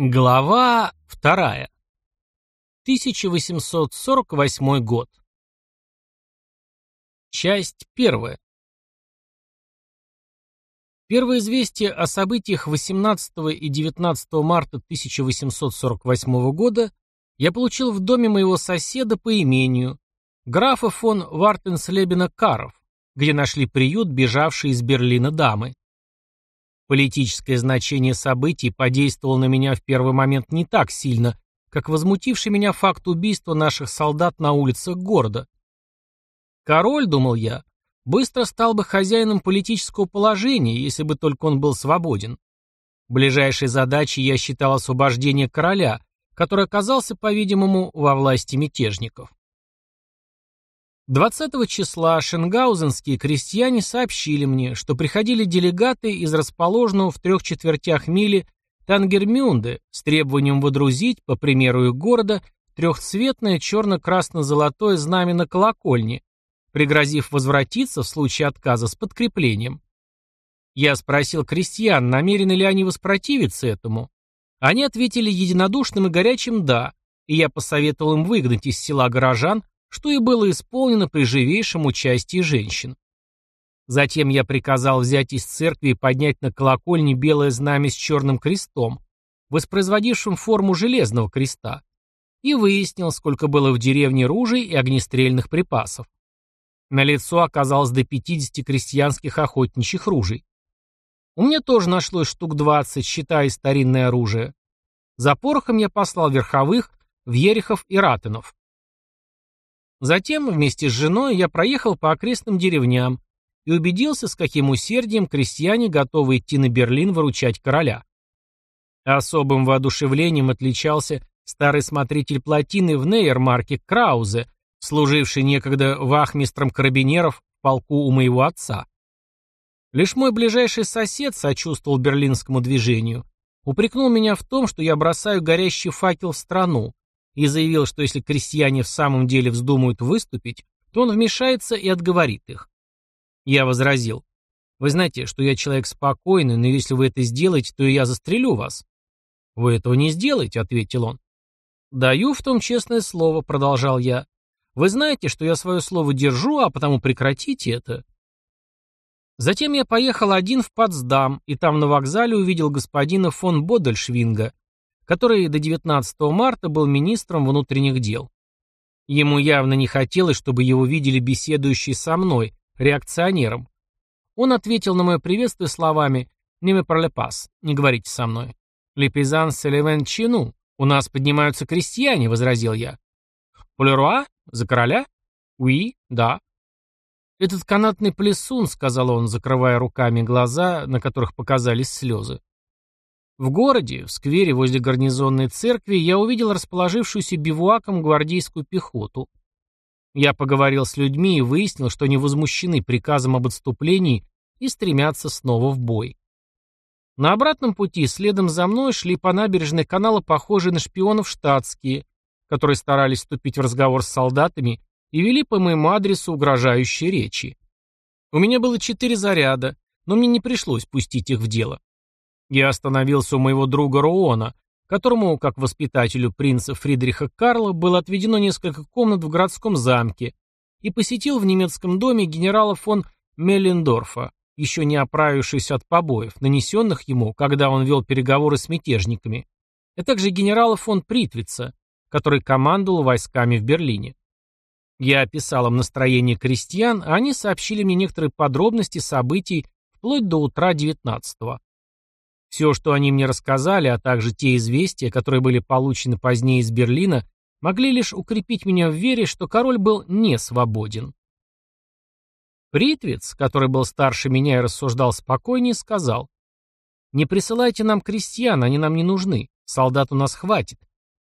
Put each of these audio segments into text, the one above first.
Глава вторая. 1848 год. Часть первая. Первое известие о событиях 18 и 19 марта 1848 года я получил в доме моего соседа по имению, графа фон Вартенслебена Каров, где нашли приют бежавшие из Берлина дамы. Политическое значение событий подействовало на меня в первый момент не так сильно, как возмутивший меня факт убийства наших солдат на улицах города. Король, думал я, быстро стал бы хозяином политического положения, если бы только он был свободен. Ближайшей задачей я считал освобождение короля, который оказался, по-видимому, во власти мятежников. 20 числа шенгаузенские крестьяне сообщили мне, что приходили делегаты из расположенного в трех четвертях мили Тангермюнде с требованием водрузить, по примеру их города, трехцветное черно-красно-золотое знамя на колокольне, пригрозив возвратиться в случае отказа с подкреплением. Я спросил крестьян, намерены ли они воспротивиться этому. Они ответили единодушным и горячим «да», и я посоветовал им выгнать из села горожан, что и было исполнено при живейшем участии женщин. Затем я приказал взять из церкви и поднять на колокольне белое знамя с черным крестом, воспроизводившим форму железного креста, и выяснил, сколько было в деревне ружей и огнестрельных припасов. На лицо оказалось до 50 крестьянских охотничьих ружей. У меня тоже нашлось штук 20, считая старинное оружие. За порохом я послал верховых в Ерехов и Ратынов. Затем, вместе с женой, я проехал по окрестным деревням и убедился, с каким усердием крестьяне готовы идти на Берлин выручать короля. Особым воодушевлением отличался старый смотритель плотины в Нейермарке Краузе, служивший некогда вахмистром карабинеров в полку у моего отца. Лишь мой ближайший сосед сочувствовал берлинскому движению, упрекнул меня в том, что я бросаю горящий факел в страну, и заявил, что если крестьяне в самом деле вздумают выступить, то он вмешается и отговорит их. Я возразил. Вы знаете, что я человек спокойный, но если вы это сделаете, то я застрелю вас. Вы этого не сделаете, ответил он. Даю в том честное слово, продолжал я. Вы знаете, что я свое слово держу, а потому прекратите это. Затем я поехал один в Потсдам, и там на вокзале увидел господина фон Бодельшвинга, который до 19 марта был министром внутренних дел. Ему явно не хотелось, чтобы его видели беседующей со мной, реакционером. Он ответил на мое приветствие словами «Не me pas», «Не говорите со мной». «Лепизан селевен чину», «У нас поднимаются крестьяне», — возразил я. «Полеруа? За короля?» «Уи, да». «Этот канатный плесун», — сказал он, закрывая руками глаза, на которых показались слезы. В городе, в сквере возле гарнизонной церкви, я увидел расположившуюся бивуаком гвардейскую пехоту. Я поговорил с людьми и выяснил, что они возмущены приказом об отступлении и стремятся снова в бой. На обратном пути следом за мной шли по набережной канала похожие на шпионов штатские, которые старались вступить в разговор с солдатами и вели по моему адресу угрожающие речи. У меня было четыре заряда, но мне не пришлось пустить их в дело. Я остановился у моего друга Роона, которому, как воспитателю принца Фридриха Карла, было отведено несколько комнат в городском замке, и посетил в немецком доме генерала фон Меллендорфа, еще не оправившись от побоев, нанесенных ему, когда он вел переговоры с мятежниками, а также генерала фон Притвица, который командовал войсками в Берлине. Я описал им настроение крестьян, а они сообщили мне некоторые подробности событий вплоть до утра 19-го. Все, что они мне рассказали, а также те известия, которые были получены позднее из Берлина, могли лишь укрепить меня в вере, что король был не свободен. Притвиц, который был старше меня и рассуждал спокойнее, сказал, «Не присылайте нам крестьян, они нам не нужны, солдат у нас хватит.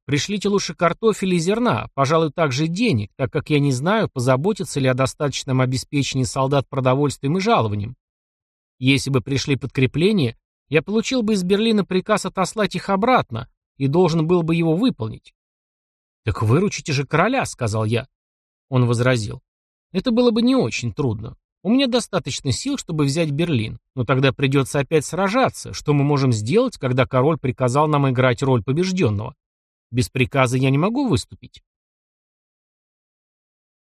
Пришлите лучше картофеля и зерна, пожалуй, также денег, так как я не знаю, позаботиться ли о достаточном обеспечении солдат продовольствием и жалованием. Если бы пришли подкрепления, я получил бы из Берлина приказ отослать их обратно и должен был бы его выполнить. «Так выручите же короля», — сказал я. Он возразил. «Это было бы не очень трудно. У меня достаточно сил, чтобы взять Берлин, но тогда придется опять сражаться. Что мы можем сделать, когда король приказал нам играть роль побежденного? Без приказа я не могу выступить.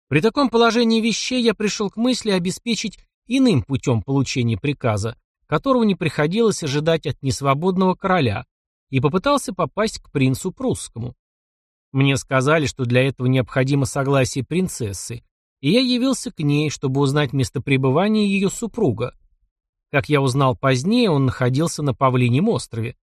При таком положении вещей я пришел к мысли обеспечить иным путем получения приказа, которого не приходилось ожидать от несвободного короля, и попытался попасть к принцу прусскому. Мне сказали, что для этого необходимо согласие принцессы, и я явился к ней, чтобы узнать местопребывание ее супруга. Как я узнал позднее, он находился на Павлинем острове.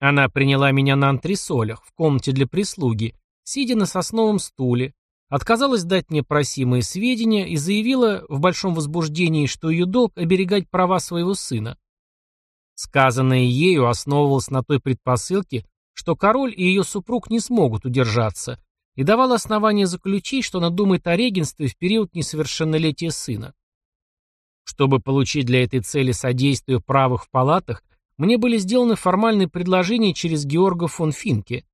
Она приняла меня на антресолях, в комнате для прислуги, сидя на сосновом стуле, отказалась дать мне просимые сведения и заявила в большом возбуждении, что ее долг оберегать права своего сына. Сказанное ею основывалось на той предпосылке, что король и ее супруг не смогут удержаться, и давала основание заключить, что она думает о регенстве в период несовершеннолетия сына. Чтобы получить для этой цели содействие правых в палатах, мне были сделаны формальные предложения через Георга фон Финке.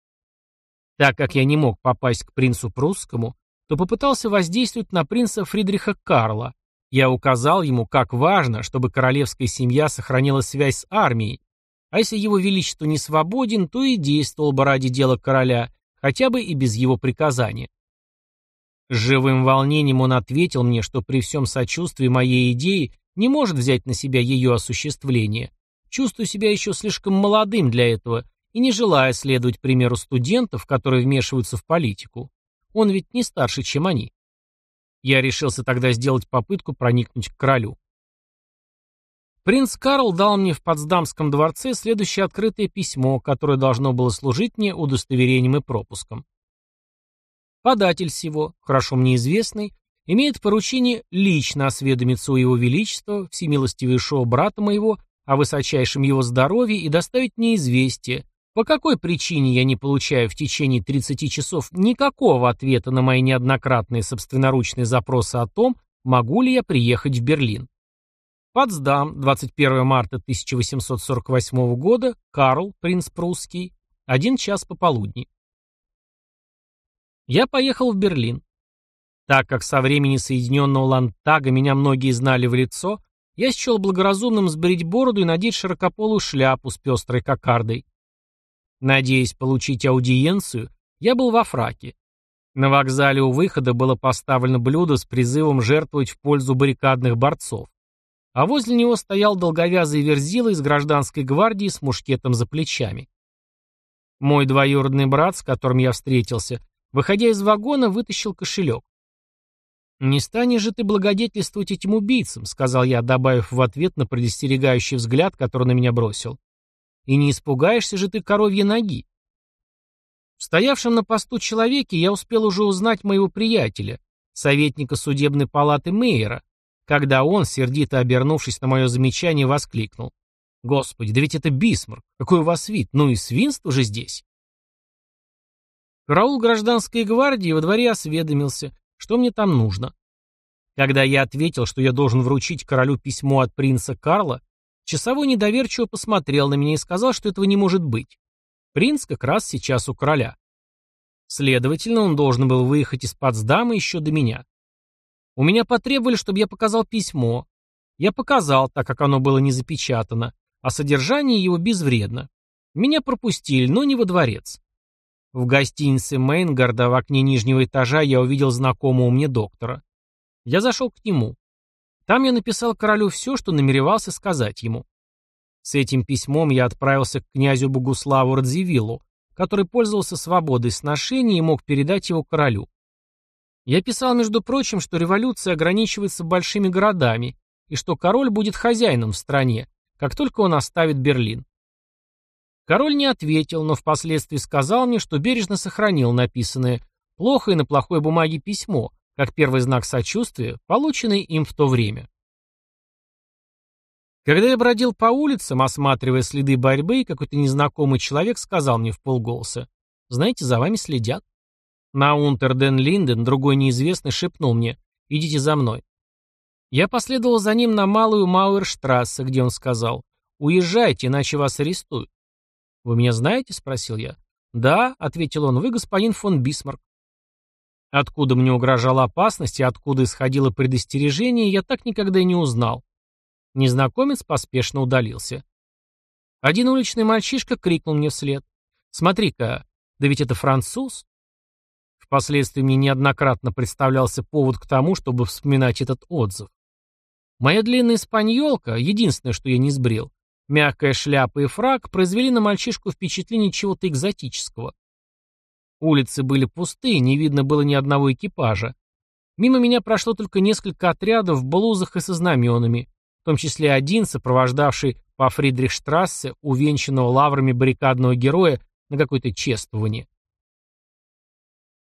Так как я не мог попасть к принцу прусскому, то попытался воздействовать на принца Фридриха Карла. Я указал ему, как важно, чтобы королевская семья сохранила связь с армией, а если его величество не свободен, то и действовал бы ради дела короля, хотя бы и без его приказания. С живым волнением он ответил мне, что при всем сочувствии моей идеи не может взять на себя ее осуществление. Чувствую себя еще слишком молодым для этого и не желая следовать примеру студентов, которые вмешиваются в политику. Он ведь не старше, чем они. Я решился тогда сделать попытку проникнуть к королю. Принц Карл дал мне в Потсдамском дворце следующее открытое письмо, которое должно было служить мне удостоверением и пропуском. Податель сего, хорошо мне известный, имеет поручение лично осведомиться у его величества, всемилостивейшего брата моего, о высочайшем его здоровье и доставить мне известие, по какой причине я не получаю в течение 30 часов никакого ответа на мои неоднократные собственноручные запросы о том, могу ли я приехать в Берлин? Потсдам, 21 марта 1848 года, Карл, принц прусский, один час пополудни. Я поехал в Берлин. Так как со времени Соединенного Лантага меня многие знали в лицо, я счел благоразумным сбрить бороду и надеть широкополую шляпу с пестрой кокардой. Надеясь получить аудиенцию, я был во фраке. На вокзале у выхода было поставлено блюдо с призывом жертвовать в пользу баррикадных борцов. А возле него стоял долговязый верзила из гражданской гвардии с мушкетом за плечами. Мой двоюродный брат, с которым я встретился, выходя из вагона, вытащил кошелек. «Не станешь же ты благодетельствовать этим убийцам», — сказал я, добавив в ответ на предостерегающий взгляд, который на меня бросил. И не испугаешься же ты коровьей ноги. В на посту человеке я успел уже узнать моего приятеля, советника судебной палаты Мейера, когда он, сердито обернувшись на мое замечание, воскликнул. «Господи, да ведь это Бисмарк! Какой у вас вид! Ну и свинство же здесь!» Караул гражданской гвардии во дворе осведомился, что мне там нужно. Когда я ответил, что я должен вручить королю письмо от принца Карла, Часовой недоверчиво посмотрел на меня и сказал, что этого не может быть. Принц как раз сейчас у короля. Следовательно, он должен был выехать из Потсдама еще до меня. У меня потребовали, чтобы я показал письмо. Я показал, так как оно было не запечатано, а содержание его безвредно. Меня пропустили, но не во дворец. В гостинице Мейнгарда в окне нижнего этажа я увидел знакомого мне доктора. Я зашел к нему. Там я написал королю все, что намеревался сказать ему. С этим письмом я отправился к князю Богуславу Радзивиллу, который пользовался свободой сношений и мог передать его королю. Я писал, между прочим, что революция ограничивается большими городами и что король будет хозяином в стране, как только он оставит Берлин. Король не ответил, но впоследствии сказал мне, что бережно сохранил написанное плохо и на плохой бумаге письмо, как первый знак сочувствия, полученный им в то время. Когда я бродил по улицам, осматривая следы борьбы, какой-то незнакомый человек сказал мне в полголоса, «Знаете, за вами следят». На Унтерден Линден другой неизвестный шепнул мне, «Идите за мной». Я последовал за ним на Малую Мауэрштрассе, где он сказал, «Уезжайте, иначе вас арестуют». «Вы меня знаете?» — спросил я. «Да», — ответил он, — «вы господин фон Бисмарк». Откуда мне угрожала опасность и откуда исходило предостережение, я так никогда и не узнал. Незнакомец поспешно удалился. Один уличный мальчишка крикнул мне вслед. «Смотри-ка, да ведь это француз!» Впоследствии мне неоднократно представлялся повод к тому, чтобы вспоминать этот отзыв. Моя длинная испаньолка, единственное, что я не сбрил, мягкая шляпа и фраг произвели на мальчишку впечатление чего-то экзотического. Улицы были пусты, не видно было ни одного экипажа. Мимо меня прошло только несколько отрядов в блузах и со знаменами, в том числе один, сопровождавший по Фридрихштрассе увенчанного лаврами баррикадного героя на какое-то чествование.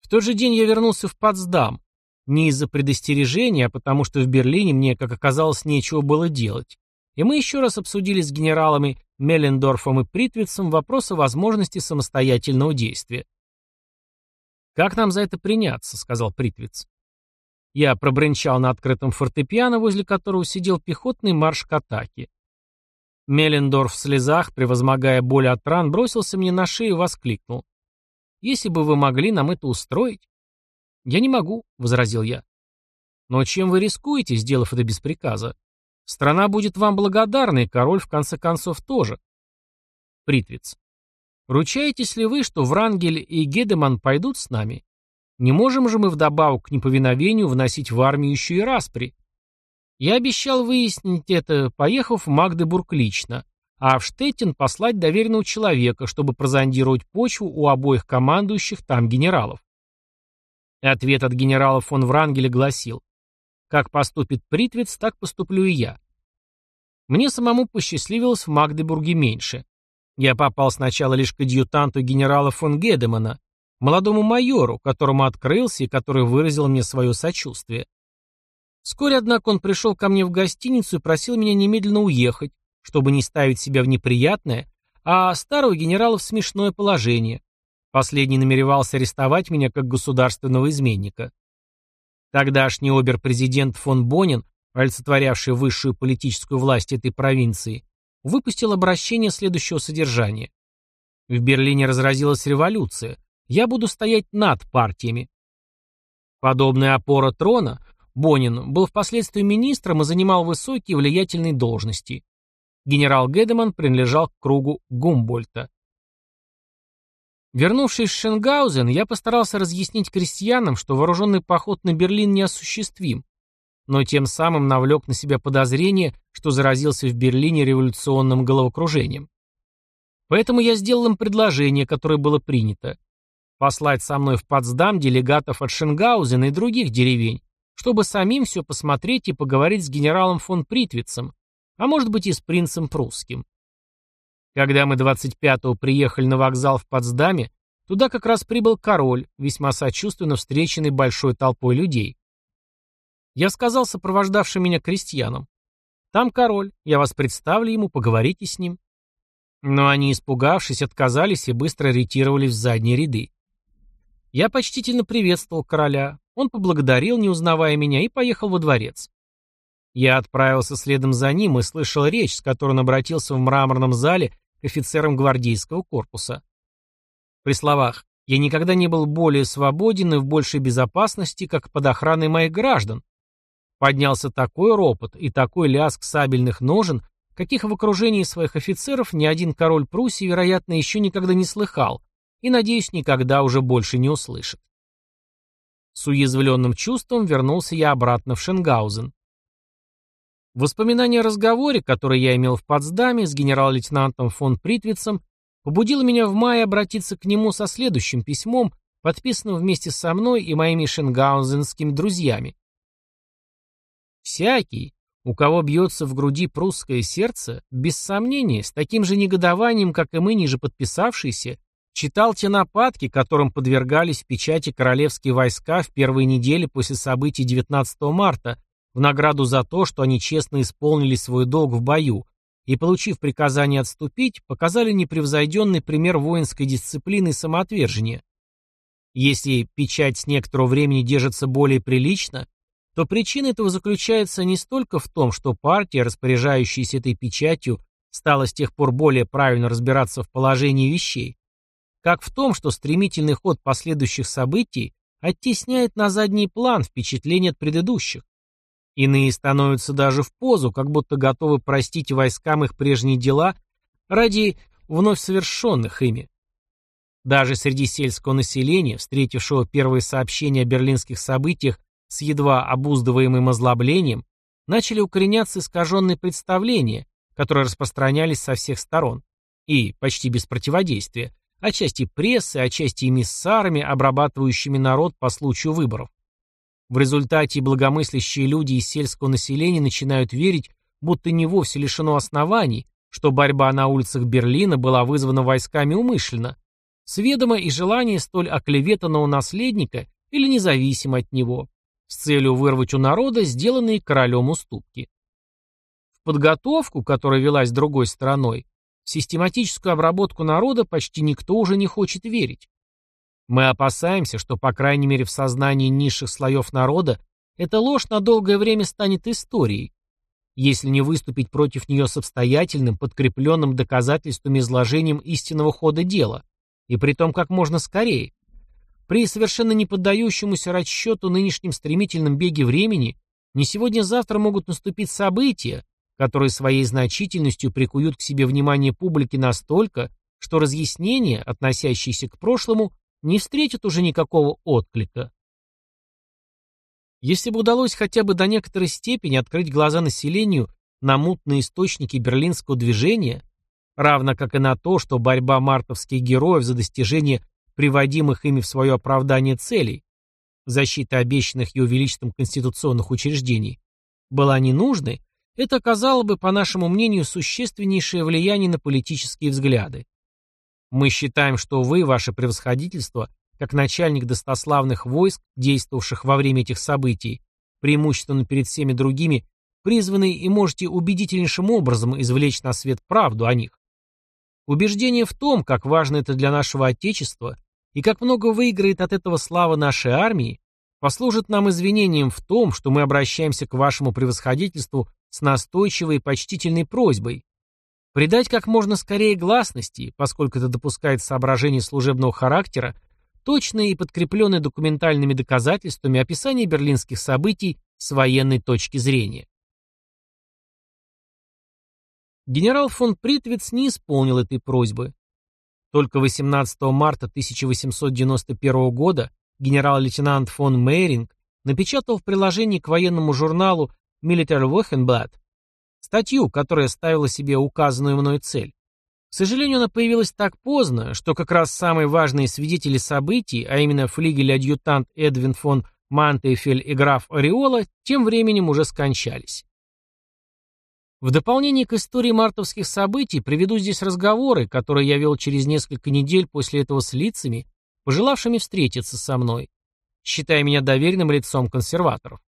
В тот же день я вернулся в Потсдам, не из-за предостережения, а потому что в Берлине мне, как оказалось, нечего было делать. И мы еще раз обсудили с генералами Меллендорфом и Притвицем вопрос о возможности самостоятельного действия. «Как нам за это приняться?» — сказал Притвиц. Я пробренчал на открытом фортепиано, возле которого сидел пехотный марш к атаке. Меллендорф в слезах, превозмогая боль от ран, бросился мне на шею и воскликнул. «Если бы вы могли нам это устроить?» «Я не могу», — возразил я. «Но чем вы рискуете, сделав это без приказа? Страна будет вам благодарна, и король в конце концов тоже». Притвиц. Ручаетесь ли вы, что Врангель и Гедеман пойдут с нами? Не можем же мы вдобавок к неповиновению вносить в армию еще и распри? Я обещал выяснить это, поехав в Магдебург лично, а в Штеттин послать доверенного человека, чтобы прозондировать почву у обоих командующих там генералов. Ответ от генерала фон Врангеля гласил, «Как поступит Притвиц, так поступлю и я». Мне самому посчастливилось в Магдебурге меньше. Я попал сначала лишь к адъютанту генерала фон Гедемана, молодому майору, которому открылся и который выразил мне свое сочувствие. Вскоре, однако, он пришел ко мне в гостиницу и просил меня немедленно уехать, чтобы не ставить себя в неприятное, а старого генерала в смешное положение. Последний намеревался арестовать меня как государственного изменника. Тогдашний обер-президент фон Бонин, олицетворявший высшую политическую власть этой провинции, выпустил обращение следующего содержания. В Берлине разразилась революция. Я буду стоять над партиями. Подобная опора трона, Бонин был впоследствии министром и занимал высокие влиятельные должности. Генерал Гедеман принадлежал к кругу Гумбольта. Вернувшись в Шенгаузен, я постарался разъяснить крестьянам, что вооруженный поход на Берлин неосуществим, но тем самым навлек на себя подозрение, что заразился в Берлине революционным головокружением. Поэтому я сделал им предложение, которое было принято. Послать со мной в Потсдам делегатов от Шенгаузена и других деревень, чтобы самим все посмотреть и поговорить с генералом фон Притвицем, а может быть и с принцем прусским. Когда мы 25-го приехали на вокзал в Потсдаме, туда как раз прибыл король, весьма сочувственно встреченный большой толпой людей. Я сказал сопровождавшим меня крестьянам. «Там король, я вас представлю ему, поговорите с ним». Но они, испугавшись, отказались и быстро ретировались в задние ряды. Я почтительно приветствовал короля, он поблагодарил, не узнавая меня, и поехал во дворец. Я отправился следом за ним и слышал речь, с которой он обратился в мраморном зале к офицерам гвардейского корпуса. При словах «Я никогда не был более свободен и в большей безопасности, как под охраной моих граждан», Поднялся такой ропот и такой лязг сабельных ножен, каких в окружении своих офицеров ни один король Пруссии, вероятно, еще никогда не слыхал и, надеюсь, никогда уже больше не услышит. С уязвленным чувством вернулся я обратно в Шенгаузен. Воспоминание о разговоре, который я имел в Потсдаме с генерал-лейтенантом фон Притвицем, побудило меня в мае обратиться к нему со следующим письмом, подписанным вместе со мной и моими шенгаузенскими друзьями. Всякий, у кого бьется в груди прусское сердце, без сомнения, с таким же негодованием, как и мы, ниже подписавшиеся, читал те нападки, которым подвергались в печати королевские войска в первые недели после событий 19 марта, в награду за то, что они честно исполнили свой долг в бою и, получив приказание отступить, показали непревзойденный пример воинской дисциплины и самоотвержения. Если печать с некоторого времени держится более прилично, то причина этого заключается не столько в том, что партия, распоряжающаяся этой печатью, стала с тех пор более правильно разбираться в положении вещей, как в том, что стремительный ход последующих событий оттесняет на задний план впечатление от предыдущих. Иные становятся даже в позу, как будто готовы простить войскам их прежние дела ради вновь совершенных ими. Даже среди сельского населения, встретившего первые сообщения о берлинских событиях с едва обуздываемым озлоблением, начали укореняться искаженные представления, которые распространялись со всех сторон, и почти без противодействия, отчасти прессы, отчасти эмиссарами, обрабатывающими народ по случаю выборов. В результате благомыслящие люди из сельского населения начинают верить, будто не вовсе лишено оснований, что борьба на улицах Берлина была вызвана войсками умышленно, с ведома и желания столь оклеветанного наследника или независимо от него, с целью вырвать у народа сделанные королем уступки. В подготовку, которая велась другой стороной, в систематическую обработку народа почти никто уже не хочет верить. Мы опасаемся, что, по крайней мере, в сознании низших слоев народа эта ложь на долгое время станет историей, если не выступить против нее с обстоятельным, подкрепленным доказательствами изложением истинного хода дела, и при том как можно скорее. При совершенно не поддающемуся расчету нынешнем стремительном беге времени не сегодня-завтра могут наступить события, которые своей значительностью прикуют к себе внимание публики настолько, что разъяснения, относящиеся к прошлому, не встретят уже никакого отклика. Если бы удалось хотя бы до некоторой степени открыть глаза населению на мутные источники берлинского движения, равно как и на то, что борьба мартовских героев за достижение приводимых ими в свое оправдание целей, защита обещанных ее величеством конституционных учреждений, была ненужной, это оказало бы, по нашему мнению, существеннейшее влияние на политические взгляды. Мы считаем, что вы, ваше превосходительство, как начальник достославных войск, действовавших во время этих событий, преимущественно перед всеми другими, призваны и можете убедительнейшим образом извлечь на свет правду о них. Убеждение в том, как важно это для нашего Отечества и как много выиграет от этого слава нашей армии, послужит нам извинением в том, что мы обращаемся к вашему превосходительству с настойчивой и почтительной просьбой придать как можно скорее гласности, поскольку это допускает соображения служебного характера, точное и подкрепленное документальными доказательствами описание берлинских событий с военной точки зрения. Генерал фон Притвиц не исполнил этой просьбы. Только 18 марта 1891 года генерал-лейтенант фон Мейринг напечатал в приложении к военному журналу Military Wochenblatt статью, которая ставила себе указанную мной цель. К сожалению, она появилась так поздно, что как раз самые важные свидетели событий, а именно флигель-адъютант Эдвин фон Мантейфель и граф Ореола, тем временем уже скончались. В дополнение к истории мартовских событий приведу здесь разговоры, которые я вел через несколько недель после этого с лицами, пожелавшими встретиться со мной, считая меня доверенным лицом консерваторов.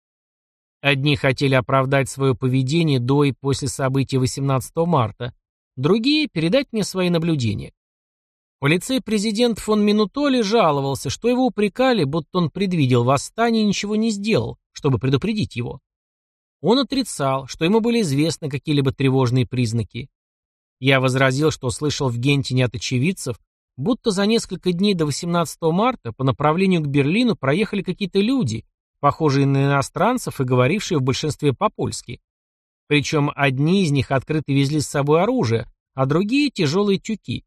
Одни хотели оправдать свое поведение до и после событий 18 марта, другие – передать мне свои наблюдения. Полицей-президент фон Минутоли жаловался, что его упрекали, будто он предвидел восстание и ничего не сделал, чтобы предупредить его. Он отрицал, что ему были известны какие-либо тревожные признаки. Я возразил, что слышал в Гентине от очевидцев, будто за несколько дней до 18 марта по направлению к Берлину проехали какие-то люди, похожие на иностранцев и говорившие в большинстве по-польски. Причем одни из них открыто везли с собой оружие, а другие – тяжелые тюки.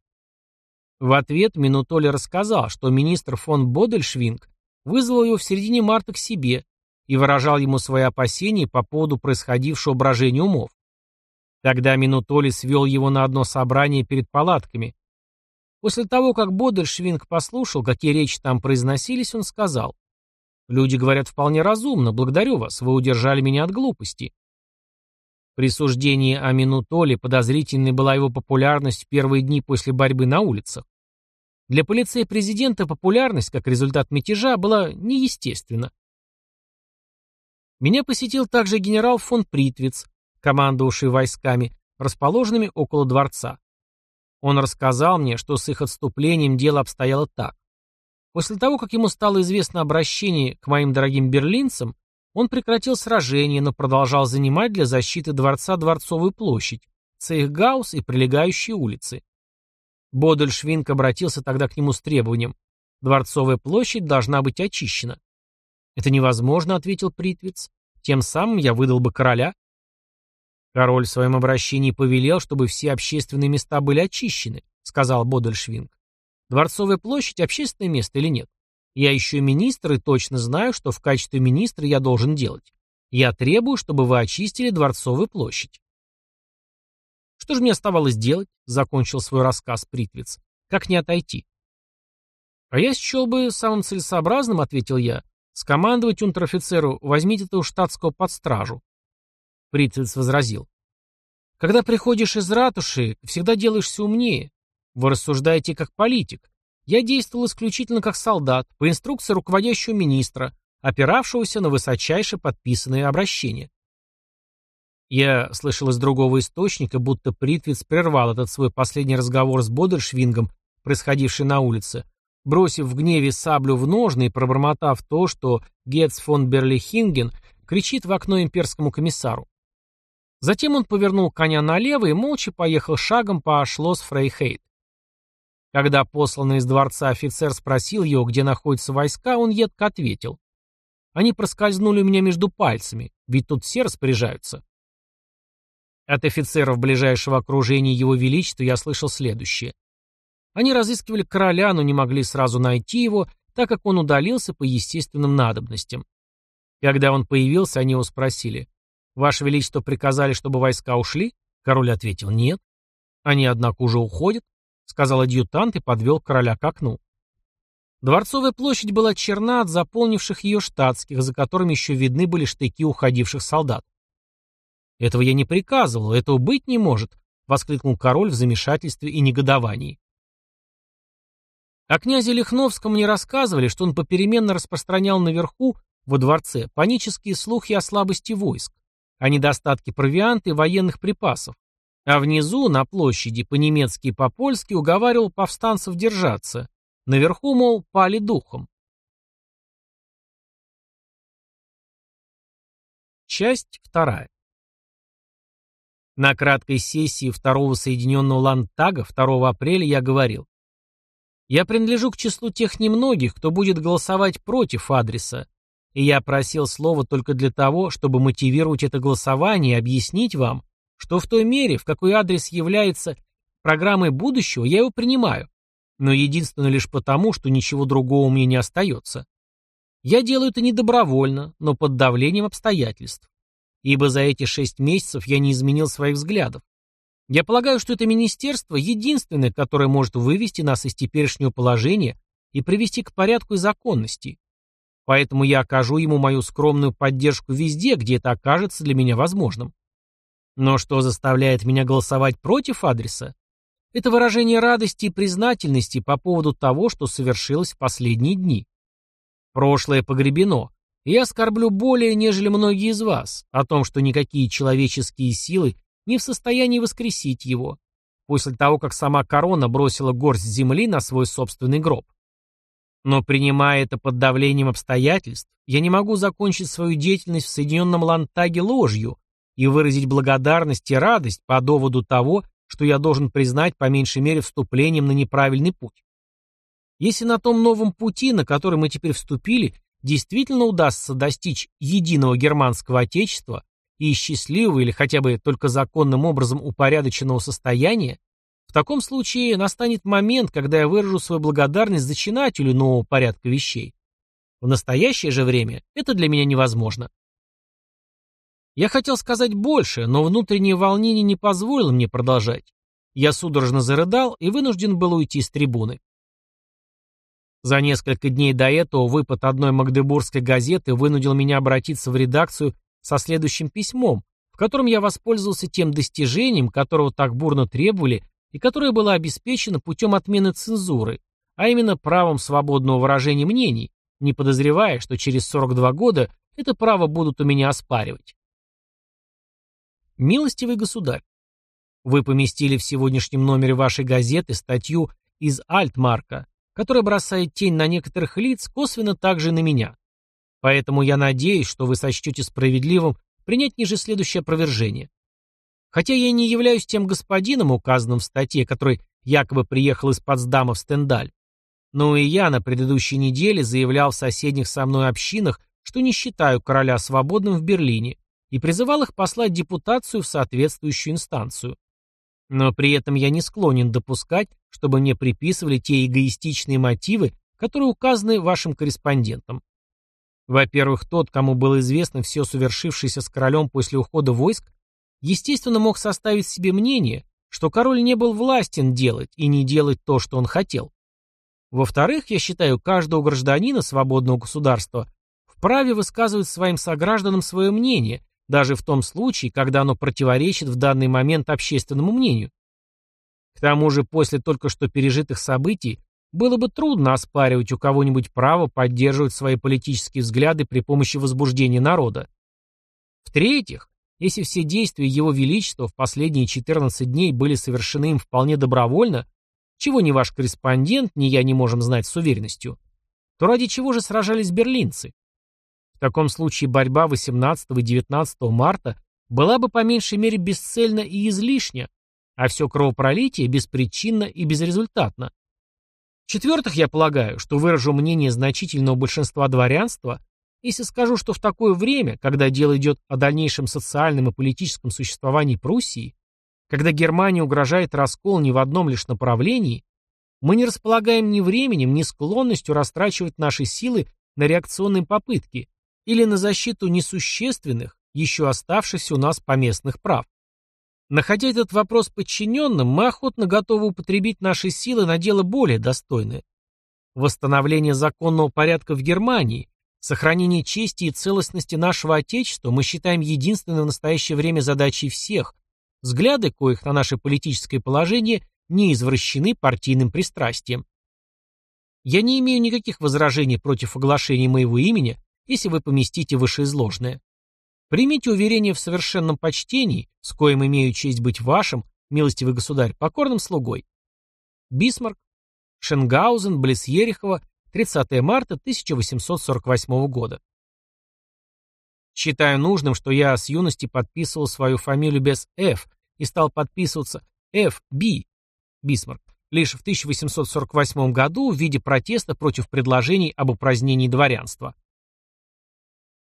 В ответ Минутоли рассказал, что министр фон Бодельшвинг вызвал его в середине марта к себе, и выражал ему свои опасения по поводу происходившего брожения умов. Тогда Минутоли свел его на одно собрание перед палатками. После того, как Бодельшвинг послушал, какие речи там произносились, он сказал, «Люди говорят вполне разумно, благодарю вас, вы удержали меня от глупости». При суждении о Минутоле подозрительной была его популярность в первые дни после борьбы на улицах. Для полиции президента популярность, как результат мятежа, была неестественна. Меня посетил также генерал фон Притвиц, командовавший войсками, расположенными около дворца. Он рассказал мне, что с их отступлением дело обстояло так. После того, как ему стало известно обращение к моим дорогим берлинцам, он прекратил сражение, но продолжал занимать для защиты дворца Дворцовую площадь, Цейхгаус и прилегающие улицы. Бодельшвинг обратился тогда к нему с требованием Дворцовая площадь должна быть очищена. «Это невозможно», — ответил Притвиц. «Тем самым я выдал бы короля». «Король в своем обращении повелел, чтобы все общественные места были очищены», — сказал Бодельшвинг. «Дворцовая площадь — общественное место или нет? Я еще министр и точно знаю, что в качестве министра я должен делать. Я требую, чтобы вы очистили Дворцовую площадь». «Что же мне оставалось делать?» — закончил свой рассказ Притвиц. «Как не отойти?» «А я счел бы самым целесообразным», — ответил я, — «скомандовать унтер-офицеру, возьмите этого штатского под стражу». Притвиц возразил. «Когда приходишь из ратуши, всегда делаешься умнее. Вы рассуждаете как политик. Я действовал исключительно как солдат, по инструкции руководящего министра, опиравшегося на высочайше подписанные обращения. Я слышал из другого источника, будто Притвиц прервал этот свой последний разговор с Бодершвингом, происходивший на улице, бросив в гневе саблю в ножны и пробормотав то, что Гетц фон Берлихинген кричит в окно имперскому комиссару. Затем он повернул коня налево и молча поехал шагом по Шлосс Фрейхейт. Когда посланный из дворца офицер спросил его, где находятся войска, он едко ответил. Они проскользнули у меня между пальцами, ведь тут все распоряжаются. От офицеров ближайшего окружения его величества я слышал следующее. Они разыскивали короля, но не могли сразу найти его, так как он удалился по естественным надобностям. Когда он появился, они его спросили. «Ваше Величество приказали, чтобы войска ушли?» Король ответил «нет». «Они, однако, уже уходят», — сказал адъютант и подвел короля к окну. Дворцовая площадь была черна от заполнивших ее штатских, за которыми еще видны были штыки уходивших солдат. «Этого я не приказывал, этого быть не может», — воскликнул король в замешательстве и негодовании. О князе Лихновском мне рассказывали, что он попеременно распространял наверху, во дворце, панические слухи о слабости войск, о недостатке провианта и военных припасов, а внизу, на площади, по-немецки и по-польски уговаривал повстанцев держаться. Наверху, мол, пали духом. Часть вторая. На краткой сессии второго Соединенного Ландтага 2 апреля я говорил, я принадлежу к числу тех немногих, кто будет голосовать против адреса, и я просил слова только для того, чтобы мотивировать это голосование и объяснить вам, что в той мере, в какой адрес является программой будущего, я его принимаю, но единственно лишь потому, что ничего другого мне не остается. Я делаю это не добровольно, но под давлением обстоятельств, ибо за эти шесть месяцев я не изменил своих взглядов. Я полагаю, что это министерство единственное, которое может вывести нас из теперешнего положения и привести к порядку и законности. Поэтому я окажу ему мою скромную поддержку везде, где это окажется для меня возможным. Но что заставляет меня голосовать против адреса? Это выражение радости и признательности по поводу того, что совершилось в последние дни. Прошлое погребено, и я скорблю более, нежели многие из вас, о том, что никакие человеческие силы не в состоянии воскресить его, после того, как сама корона бросила горсть земли на свой собственный гроб. Но принимая это под давлением обстоятельств, я не могу закончить свою деятельность в Соединенном Лантаге ложью и выразить благодарность и радость по доводу того, что я должен признать по меньшей мере вступлением на неправильный путь. Если на том новом пути, на который мы теперь вступили, действительно удастся достичь единого германского отечества, и счастливого или хотя бы только законным образом упорядоченного состояния, в таком случае настанет момент, когда я выражу свою благодарность зачинателю нового порядка вещей. В настоящее же время это для меня невозможно. Я хотел сказать больше, но внутреннее волнение не позволило мне продолжать. Я судорожно зарыдал и вынужден был уйти с трибуны. За несколько дней до этого выпад одной магдебургской газеты вынудил меня обратиться в редакцию со следующим письмом, в котором я воспользовался тем достижением, которого так бурно требовали и которое было обеспечено путем отмены цензуры, а именно правом свободного выражения мнений, не подозревая, что через 42 года это право будут у меня оспаривать. Милостивый государь, вы поместили в сегодняшнем номере вашей газеты статью из Альтмарка, которая бросает тень на некоторых лиц, косвенно также на меня. Поэтому я надеюсь, что вы сочтете справедливым принять ниже следующее опровержение. Хотя я не являюсь тем господином, указанным в статье, который якобы приехал из Потсдама в Стендаль, Но и я на предыдущей неделе заявлял в соседних со мной общинах, что не считаю короля свободным в Берлине, и призывал их послать депутацию в соответствующую инстанцию. Но при этом я не склонен допускать, чтобы мне приписывали те эгоистичные мотивы, которые указаны вашим корреспондентам. Во-первых, тот, кому было известно все совершившееся с королем после ухода войск, естественно, мог составить себе мнение, что король не был властен делать и не делать то, что он хотел. Во-вторых, я считаю каждого гражданина свободного государства вправе высказывать своим согражданам свое мнение, даже в том случае, когда оно противоречит в данный момент общественному мнению. К тому же, после только что пережитых событий, было бы трудно оспаривать у кого-нибудь право поддерживать свои политические взгляды при помощи возбуждения народа. В-третьих, если все действия Его Величества в последние 14 дней были совершены им вполне добровольно, чего ни ваш корреспондент, ни я не можем знать с уверенностью, то ради чего же сражались берлинцы? В таком случае борьба 18 и 19 марта была бы по меньшей мере бесцельна и излишня, а все кровопролитие беспричинно и безрезультатно. В-четвертых, я полагаю, что выражу мнение значительного большинства дворянства, если скажу, что в такое время, когда дело идет о дальнейшем социальном и политическом существовании Пруссии, когда Германии угрожает раскол не в одном лишь направлении, мы не располагаем ни временем, ни склонностью растрачивать наши силы на реакционные попытки или на защиту несущественных, еще оставшихся у нас поместных прав. Находя этот вопрос подчиненным, мы охотно готовы употребить наши силы на дело более достойное. Восстановление законного порядка в Германии, сохранение чести и целостности нашего Отечества мы считаем единственной в настоящее время задачей всех, взгляды коих на наше политическое положение не извращены партийным пристрастием. Я не имею никаких возражений против оглашения моего имени, если вы поместите вышеизложенное. Примите уверение в совершенном почтении, с коим имею честь быть вашим, милостивый государь, покорным слугой. Бисмарк, Шенгаузен, близ Ерехова, 30 марта 1848 года. Считаю нужным, что я с юности подписывал свою фамилию без «Ф» и стал подписываться «Ф.Б.» Бисмарк лишь в 1848 году в виде протеста против предложений об упразднении дворянства.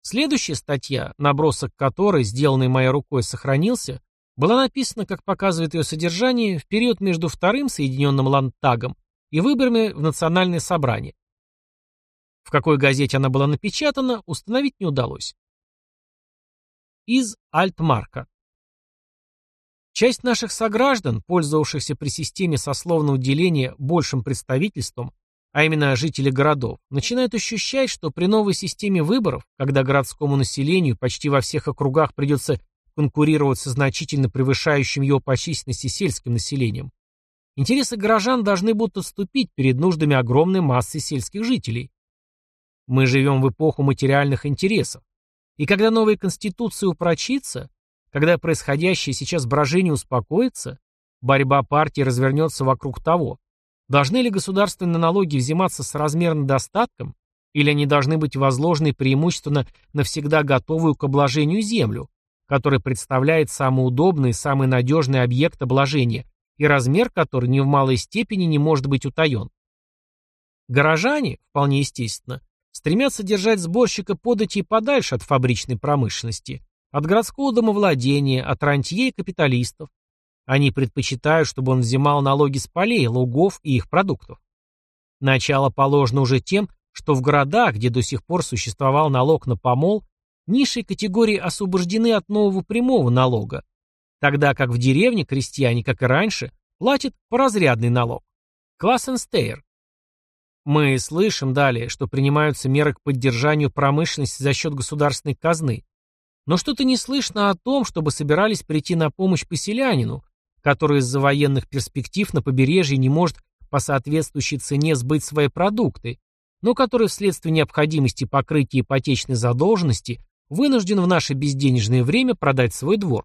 Следующая статья, набросок которой, сделанный моей рукой, сохранился, была написана, как показывает ее содержание, в период между Вторым Соединенным Ландтагом и выборами в Национальное собрание. В какой газете она была напечатана, установить не удалось. Из Альтмарка. Часть наших сограждан, пользовавшихся при системе сословного деления большим представительством, а именно жители городов, начинают ощущать, что при новой системе выборов, когда городскому населению почти во всех округах придется конкурировать со значительно превышающим его по численности сельским населением, интересы горожан должны будут отступить перед нуждами огромной массы сельских жителей. Мы живем в эпоху материальных интересов, и когда новая конституция упрочится, когда происходящее сейчас брожение успокоится, борьба партии развернется вокруг того, Должны ли государственные налоги взиматься с размерным достатком, или они должны быть возложены преимущественно на всегда готовую к обложению землю, которая представляет самый удобный и самый надежный объект обложения, и размер которой ни в малой степени не может быть утаен. Горожане, вполне естественно, стремятся держать сборщика податей подальше от фабричной промышленности, от городского домовладения, от рантье и капиталистов, они предпочитают, чтобы он взимал налоги с полей, лугов и их продуктов. Начало положено уже тем, что в городах, где до сих пор существовал налог на помол, низшие категории освобождены от нового прямого налога, тогда как в деревне крестьяне, как и раньше, платят поразрядный налог. Классенстейр. Мы слышим далее, что принимаются меры к поддержанию промышленности за счет государственной казны. Но что-то не слышно о том, чтобы собирались прийти на помощь поселянину, который из-за военных перспектив на побережье не может по соответствующей цене сбыть свои продукты, но который вследствие необходимости покрытия ипотечной задолженности вынужден в наше безденежное время продать свой двор.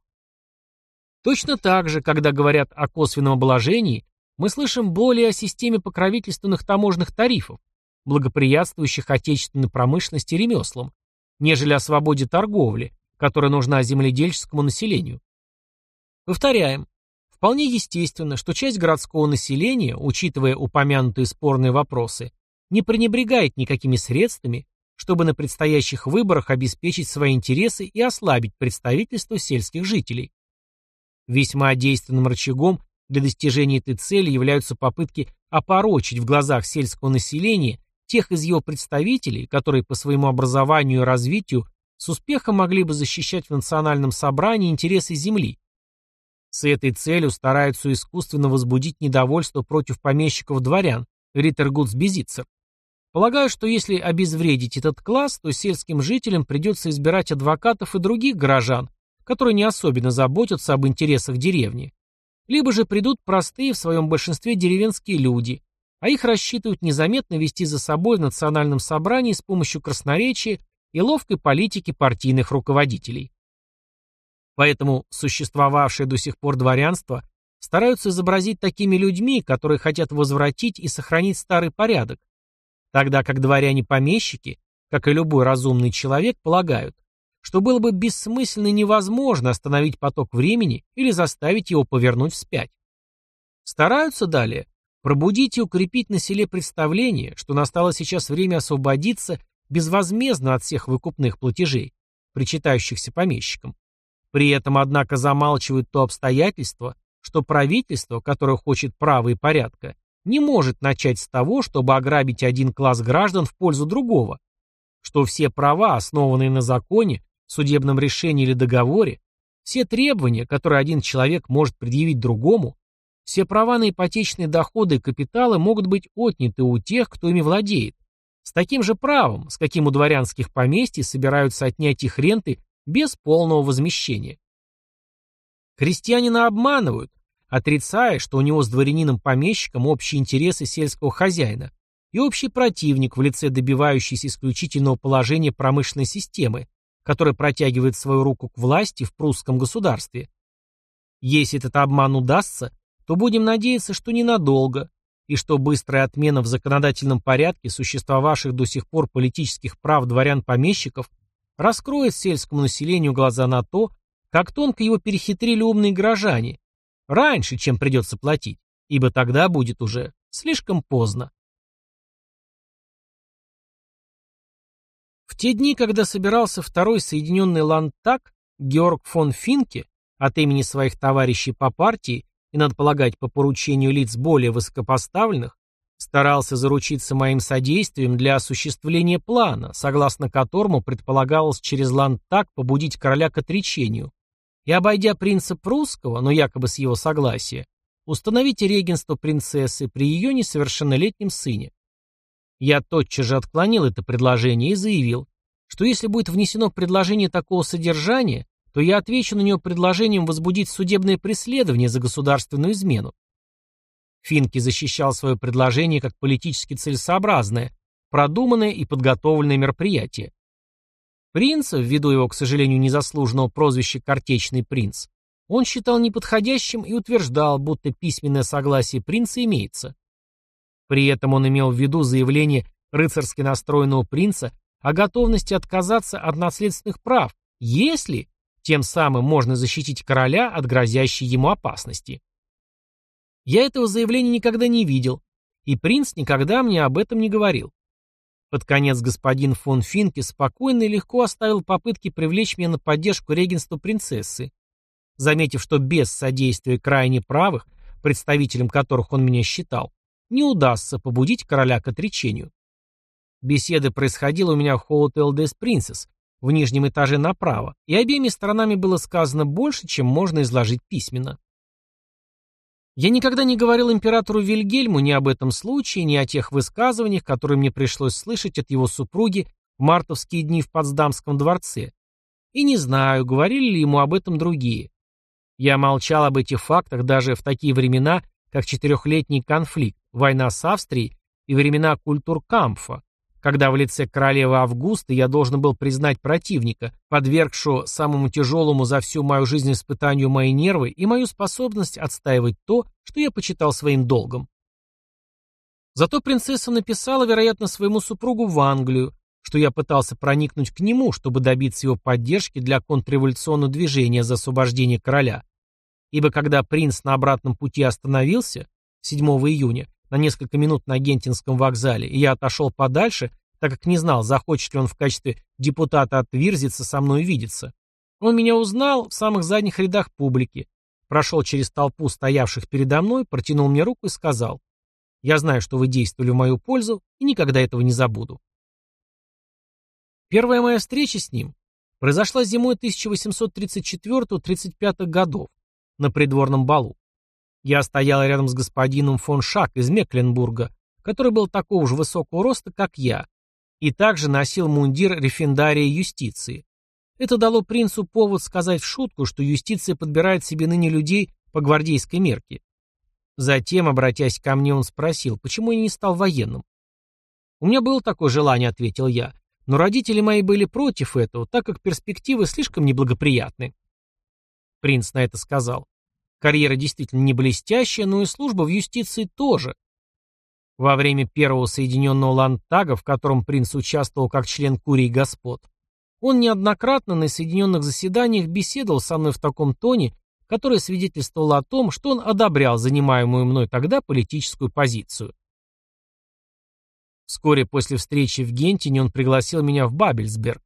Точно так же, когда говорят о косвенном обложении, мы слышим более о системе покровительственных таможенных тарифов, благоприятствующих отечественной промышленности и ремеслам, нежели о свободе торговли, которая нужна земледельческому населению. Повторяем, Вполне естественно, что часть городского населения, учитывая упомянутые спорные вопросы, не пренебрегает никакими средствами, чтобы на предстоящих выборах обеспечить свои интересы и ослабить представительство сельских жителей. Весьма действенным рычагом для достижения этой цели являются попытки опорочить в глазах сельского населения тех из его представителей, которые по своему образованию и развитию с успехом могли бы защищать в национальном собрании интересы земли. С этой целью стараются искусственно возбудить недовольство против помещиков-дворян, Риттергутс-Безицер. Полагаю, что если обезвредить этот класс, то сельским жителям придется избирать адвокатов и других горожан, которые не особенно заботятся об интересах деревни. Либо же придут простые в своем большинстве деревенские люди, а их рассчитывают незаметно вести за собой в национальном собрании с помощью красноречия и ловкой политики партийных руководителей. Поэтому существовавшее до сих пор дворянство стараются изобразить такими людьми, которые хотят возвратить и сохранить старый порядок, тогда как дворяне-помещики, как и любой разумный человек, полагают, что было бы бессмысленно и невозможно остановить поток времени или заставить его повернуть вспять. Стараются далее пробудить и укрепить на селе представление, что настало сейчас время освободиться безвозмездно от всех выкупных платежей, причитающихся помещикам. При этом, однако, замалчивают то обстоятельство, что правительство, которое хочет права и порядка, не может начать с того, чтобы ограбить один класс граждан в пользу другого, что все права, основанные на законе, судебном решении или договоре, все требования, которые один человек может предъявить другому, все права на ипотечные доходы и капиталы могут быть отняты у тех, кто ими владеет, с таким же правом, с каким у дворянских поместий собираются отнять их ренты без полного возмещения. Крестьянина обманывают, отрицая, что у него с дворянином-помещиком общие интересы сельского хозяина и общий противник в лице добивающейся исключительного положения промышленной системы, которая протягивает свою руку к власти в прусском государстве. Если этот обман удастся, то будем надеяться, что ненадолго, и что быстрая отмена в законодательном порядке существовавших до сих пор политических прав дворян-помещиков раскроет сельскому населению глаза на то, как тонко его перехитрили умные горожане, раньше, чем придется платить, ибо тогда будет уже слишком поздно. В те дни, когда собирался второй Соединенный Ландтаг, Георг фон Финке от имени своих товарищей по партии и, надо полагать, по поручению лиц более высокопоставленных, старался заручиться моим содействием для осуществления плана, согласно которому предполагалось через Ландтаг побудить короля к отречению и, обойдя принца прусского, но якобы с его согласия, установить регенство принцессы при ее несовершеннолетнем сыне. Я тотчас же отклонил это предложение и заявил, что если будет внесено предложение такого содержания, то я отвечу на него предложением возбудить судебное преследование за государственную измену. Финки защищал свое предложение как политически целесообразное, продуманное и подготовленное мероприятие. Принц, ввиду его, к сожалению, незаслуженного прозвища «Картечный принц», он считал неподходящим и утверждал, будто письменное согласие принца имеется. При этом он имел в виду заявление рыцарски настроенного принца о готовности отказаться от наследственных прав, если тем самым можно защитить короля от грозящей ему опасности. Я этого заявления никогда не видел, и принц никогда мне об этом не говорил. Под конец господин фон Финке спокойно и легко оставил попытки привлечь меня на поддержку регенства принцессы, заметив, что без содействия крайне правых, представителем которых он меня считал, не удастся побудить короля к отречению. Беседа происходила у меня в Hotel des Princes, в нижнем этаже направо, и обеими сторонами было сказано больше, чем можно изложить письменно. Я никогда не говорил императору Вильгельму ни об этом случае, ни о тех высказываниях, которые мне пришлось слышать от его супруги в мартовские дни в Потсдамском дворце. И не знаю, говорили ли ему об этом другие. Я молчал об этих фактах даже в такие времена, как четырехлетний конфликт, война с Австрией и времена культуркампфа, когда в лице королевы Августы я должен был признать противника, подвергшего самому тяжелому за всю мою жизнь испытанию мои нервы и мою способность отстаивать то, что я почитал своим долгом. Зато принцесса написала, вероятно, своему супругу в Англию, что я пытался проникнуть к нему, чтобы добиться его поддержки для контрреволюционного движения за освобождение короля, ибо когда принц на обратном пути остановился, 7 июня, на несколько минут на Гентинском вокзале, и я отошел подальше, так как не знал, захочет ли он в качестве депутата от Вирзица со мной видеться. Он меня узнал в самых задних рядах публики, прошел через толпу стоявших передо мной, протянул мне руку и сказал, «Я знаю, что вы действовали в мою пользу, и никогда этого не забуду». Первая моя встреча с ним произошла зимой 1834-35 годов на придворном балу. Я стоял рядом с господином фон Шак из Мекленбурга, который был такого же высокого роста, как я, и также носил мундир рефендария юстиции. Это дало принцу повод сказать в шутку, что юстиция подбирает себе ныне людей по гвардейской мерке. Затем, обратясь ко мне, он спросил, почему я не стал военным. «У меня было такое желание», — ответил я, но родители мои были против этого, так как перспективы слишком неблагоприятны. Принц на это сказал. Карьера действительно не блестящая, но и служба в юстиции тоже. Во время первого Соединенного Ландтага, в котором принц участвовал как член Курии Господ, он неоднократно на соединенных заседаниях беседовал со мной в таком тоне, которое свидетельствовало о том, что он одобрял занимаемую мной тогда политическую позицию. Вскоре после встречи в Гентине он пригласил меня в Бабельсберг.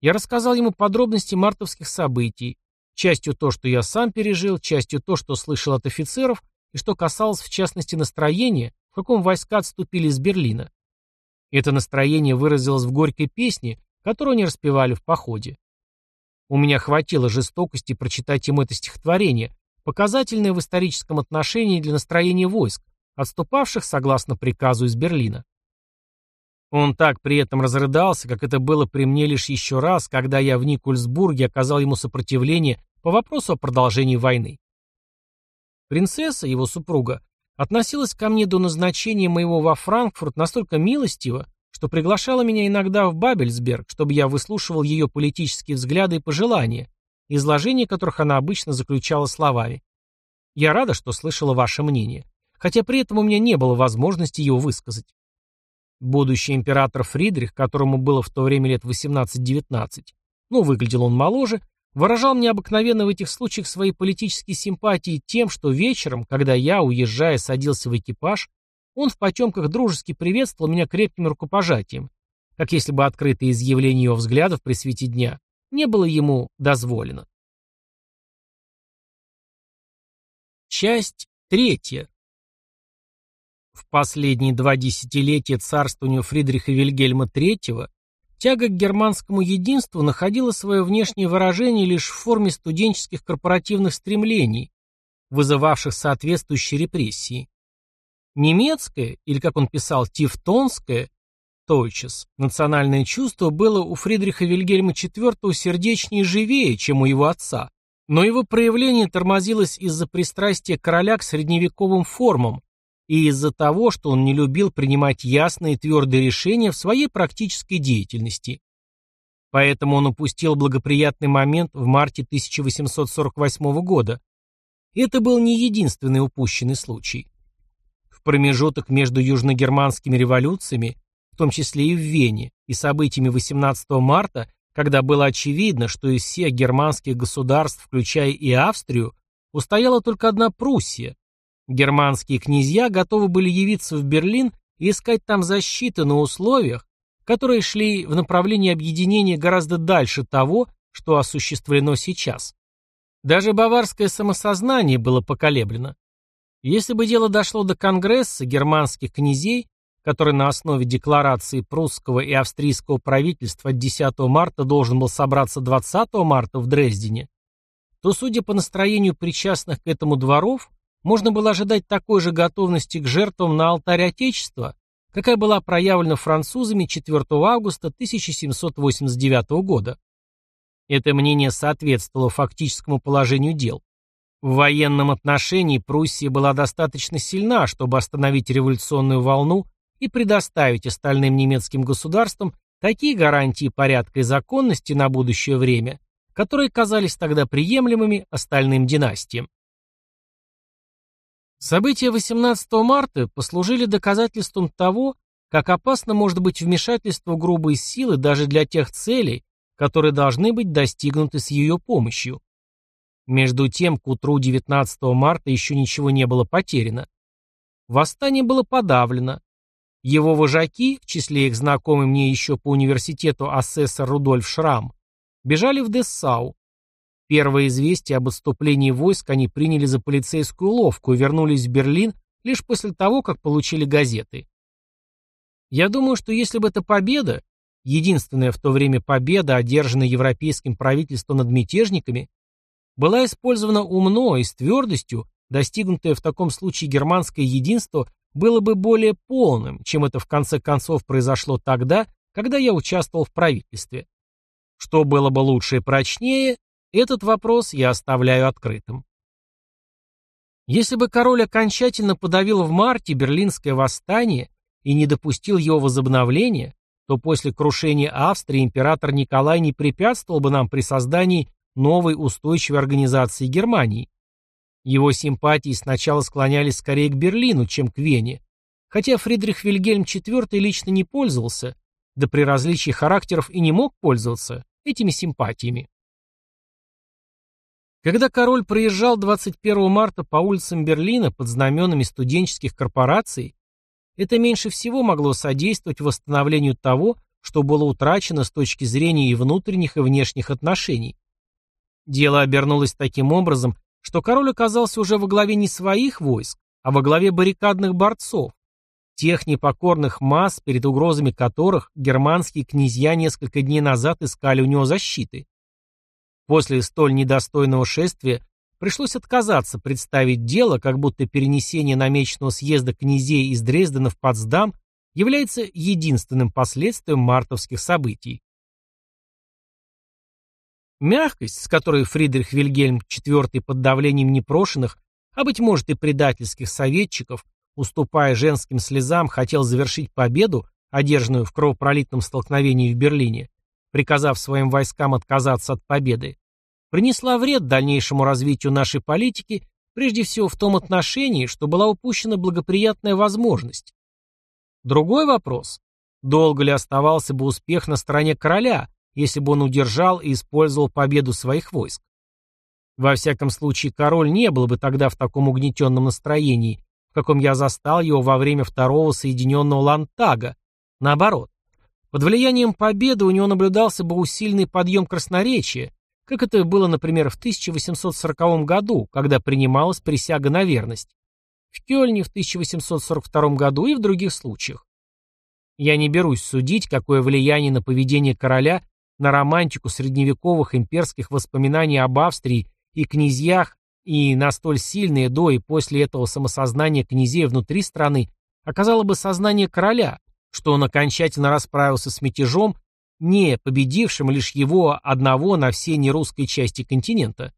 Я рассказал ему подробности мартовских событий, частью то, что я сам пережил, частью то, что слышал от офицеров, и что касалось в частности настроения, в каком войска отступили из Берлина. Это настроение выразилось в горькой песне, которую они распевали в походе. У меня хватило жестокости прочитать ему это стихотворение, показательное в историческом отношении для настроения войск, отступавших согласно приказу из Берлина. Он так при этом разрыдался, как это было при мне лишь еще раз, когда я в Никольсбурге оказал ему сопротивление по вопросу о продолжении войны. Принцесса, его супруга, относилась ко мне до назначения моего во Франкфурт настолько милостиво, что приглашала меня иногда в Бабельсберг, чтобы я выслушивал ее политические взгляды и пожелания, изложение которых она обычно заключала словами. «Я рада, что слышала ваше мнение, хотя при этом у меня не было возможности его высказать. Будущий император Фридрих, которому было в то время лет 18-19, ну, выглядел он моложе, выражал мне обыкновенно в этих случаях свои политические симпатии тем, что вечером, когда я, уезжая, садился в экипаж, он в потемках дружески приветствовал меня крепким рукопожатием, как если бы открытое изъявление его взглядов при свете дня не было ему дозволено. Часть третья. В последние два десятилетия царствования Фридриха Вильгельма III тяга к германскому единству находила свое внешнее выражение лишь в форме студенческих корпоративных стремлений, вызывавших соответствующие репрессии. Немецкое, или, как он писал, тевтонское, Тойчес, национальное чувство было у Фридриха Вильгельма IV сердечнее и живее, чем у его отца, но его проявление тормозилось из-за пристрастия короля к средневековым формам, и из-за того, что он не любил принимать ясные и твердые решения в своей практической деятельности. Поэтому он упустил благоприятный момент в марте 1848 года. Это был не единственный упущенный случай. В промежуток между южногерманскими революциями, в том числе и в Вене, и событиями 18 марта, когда было очевидно, что из всех германских государств, включая и Австрию, устояла только одна Пруссия, Германские князья готовы были явиться в Берлин и искать там защиты на условиях, которые шли в направлении объединения гораздо дальше того, что осуществлено сейчас. Даже баварское самосознание было поколеблено. Если бы дело дошло до Конгресса германских князей, который на основе декларации прусского и австрийского правительства от 10 марта должен был собраться 20 марта в Дрездене, то, судя по настроению причастных к этому дворов, можно было ожидать такой же готовности к жертвам на алтарь Отечества, какая была проявлена французами 4 августа 1789 года. Это мнение соответствовало фактическому положению дел. В военном отношении Пруссия была достаточно сильна, чтобы остановить революционную волну и предоставить остальным немецким государствам такие гарантии порядка и законности на будущее время, которые казались тогда приемлемыми остальным династиям. События 18 марта послужили доказательством того, как опасно может быть вмешательство грубой силы даже для тех целей, которые должны быть достигнуты с ее помощью. Между тем, к утру 19 марта еще ничего не было потеряно. Восстание было подавлено. Его вожаки, в числе их знакомый мне еще по университету асессор Рудольф Шрам, бежали в Дессау. Первое известие об отступлении войск они приняли за полицейскую ловку и вернулись в Берлин лишь после того, как получили газеты. Я думаю, что если бы эта победа, единственная в то время победа, одержанная европейским правительством над мятежниками, была использована умно и с твердостью, достигнутое в таком случае германское единство было бы более полным, чем это в конце концов произошло тогда, когда я участвовал в правительстве. Что было бы лучше и прочнее, этот вопрос я оставляю открытым. Если бы король окончательно подавил в марте Берлинское восстание и не допустил его возобновления, то после крушения Австрии император Николай не препятствовал бы нам при создании новой устойчивой организации Германии. Его симпатии сначала склонялись скорее к Берлину, чем к Вене, хотя Фридрих Вильгельм IV лично не пользовался, да при различии характеров и не мог пользоваться этими симпатиями. Когда король проезжал 21 марта по улицам Берлина под знаменами студенческих корпораций, это меньше всего могло содействовать восстановлению того, что было утрачено с точки зрения и внутренних, и внешних отношений. Дело обернулось таким образом, что король оказался уже во главе не своих войск, а во главе баррикадных борцов, тех непокорных масс, перед угрозами которых германские князья несколько дней назад искали у него защиты. После столь недостойного шествия пришлось отказаться представить дело, как будто перенесение намеченного съезда князей из Дрездена в Потсдам является единственным последствием мартовских событий. Мягкость, с которой Фридрих Вильгельм IV под давлением непрошенных, а быть может и предательских советчиков, уступая женским слезам, хотел завершить победу, одержанную в кровопролитном столкновении в Берлине, приказав своим войскам отказаться от победы, принесла вред дальнейшему развитию нашей политики, прежде всего в том отношении, что была упущена благоприятная возможность. Другой вопрос. Долго ли оставался бы успех на стороне короля, если бы он удержал и использовал победу своих войск. Во всяком случае, король не был бы тогда в таком угнетенном настроении, в каком я застал его во время второго Соединенного Лантага. Наоборот, под влиянием победы у него наблюдался бы усиленный подъем красноречия, как это было, например, в 1840 году, когда принималась присяга на верность, в Кёльне в 1842 году и в других случаях. Я не берусь судить, какое влияние на поведение короля на романтику средневековых имперских воспоминаний об Австрии и князьях и на столь сильное до и после этого самосознание князей внутри страны оказало бы сознание короля, что он окончательно расправился с мятежом, не победившим лишь его одного на всей нерусской части континента.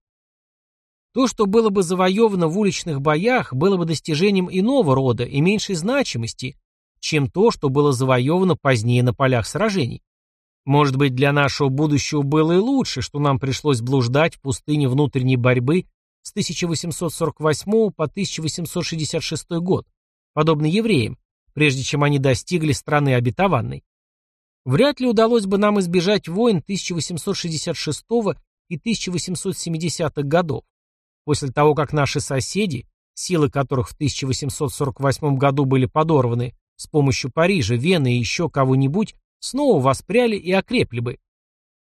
То, что было бы завоевано в уличных боях, было бы достижением иного рода и меньшей значимости, чем то, что было завоевано позднее на полях сражений. Может быть, для нашего будущего было и лучше, что нам пришлось блуждать в пустыне внутренней борьбы с 1848 по 1866 год, подобно евреям, прежде чем они достигли страны обетованной. Вряд ли удалось бы нам избежать войн 1866 и 1870 годов, после того, как наши соседи, силы которых в 1848 году были подорваны с помощью Парижа, Вены и еще кого-нибудь, снова воспряли и окрепли бы.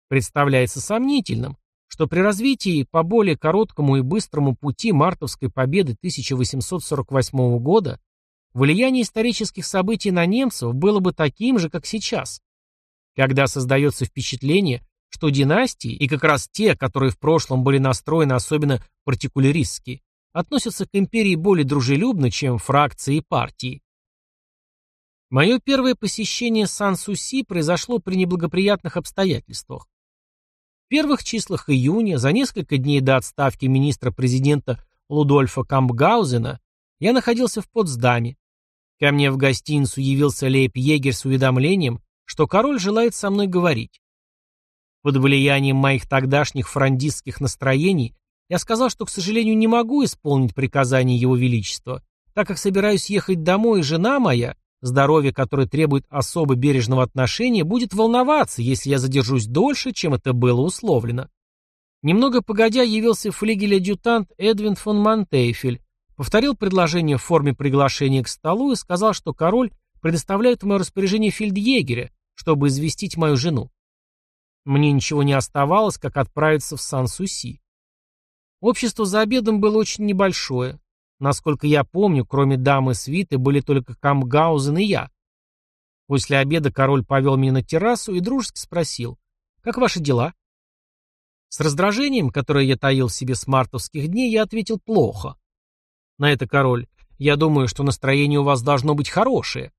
Представляется сомнительным, что при развитии по более короткому и быстрому пути мартовской победы 1848 года влияние исторических событий на немцев было бы таким же, как сейчас, когда создается впечатление, что династии, и как раз те, которые в прошлом были настроены особенно партикуляристски, относятся к империи более дружелюбно, чем фракции и партии. Мое первое посещение Сан-Суси произошло при неблагоприятных обстоятельствах. В первых числах июня, за несколько дней до отставки министра-президента Лудольфа Кампгаузена, я находился в Потсдаме. Ко мне в гостиницу явился лейб-егерь с уведомлением, что король желает со мной говорить. Под влиянием моих тогдашних франдистских настроений я сказал, что, к сожалению, не могу исполнить приказание его величества, так как собираюсь ехать домой, и жена моя, Здоровье, которое требует особо бережного отношения, будет волноваться, если я задержусь дольше, чем это было условлено. Немного погодя явился флигель-адъютант Эдвин фон Монтейфель, повторил предложение в форме приглашения к столу и сказал, что король предоставляет в мое распоряжение фельдъегеря, чтобы известить мою жену. Мне ничего не оставалось, как отправиться в Сан-Суси. Общество за обедом было очень небольшое. Насколько я помню, кроме дамы свиты были только Камгаузен и я. После обеда король повел меня на террасу и дружески спросил, «Как ваши дела?» С раздражением, которое я таил себе с мартовских дней, я ответил «плохо». На это король, «Я думаю, что настроение у вас должно быть хорошее».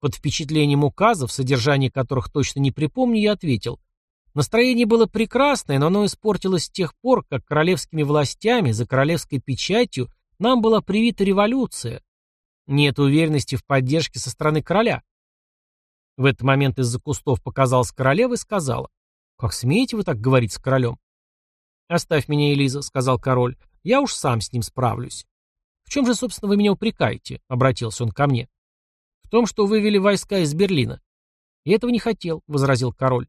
Под впечатлением указов, содержание которых точно не припомню, я ответил, Настроение было прекрасное, но оно испортилось с тех пор, как королевскими властями, за королевской печатью, нам была привита революция. Нет уверенности в поддержке со стороны короля. В этот момент из-за кустов показалась королева и сказала, «Как смеете вы так говорить с королем?» «Оставь меня, Элиза», — сказал король, — «я уж сам с ним справлюсь». «В чем же, собственно, вы меня упрекаете?» — обратился он ко мне. «В том, что вывели войска из Берлина». «Я этого не хотел», — возразил король.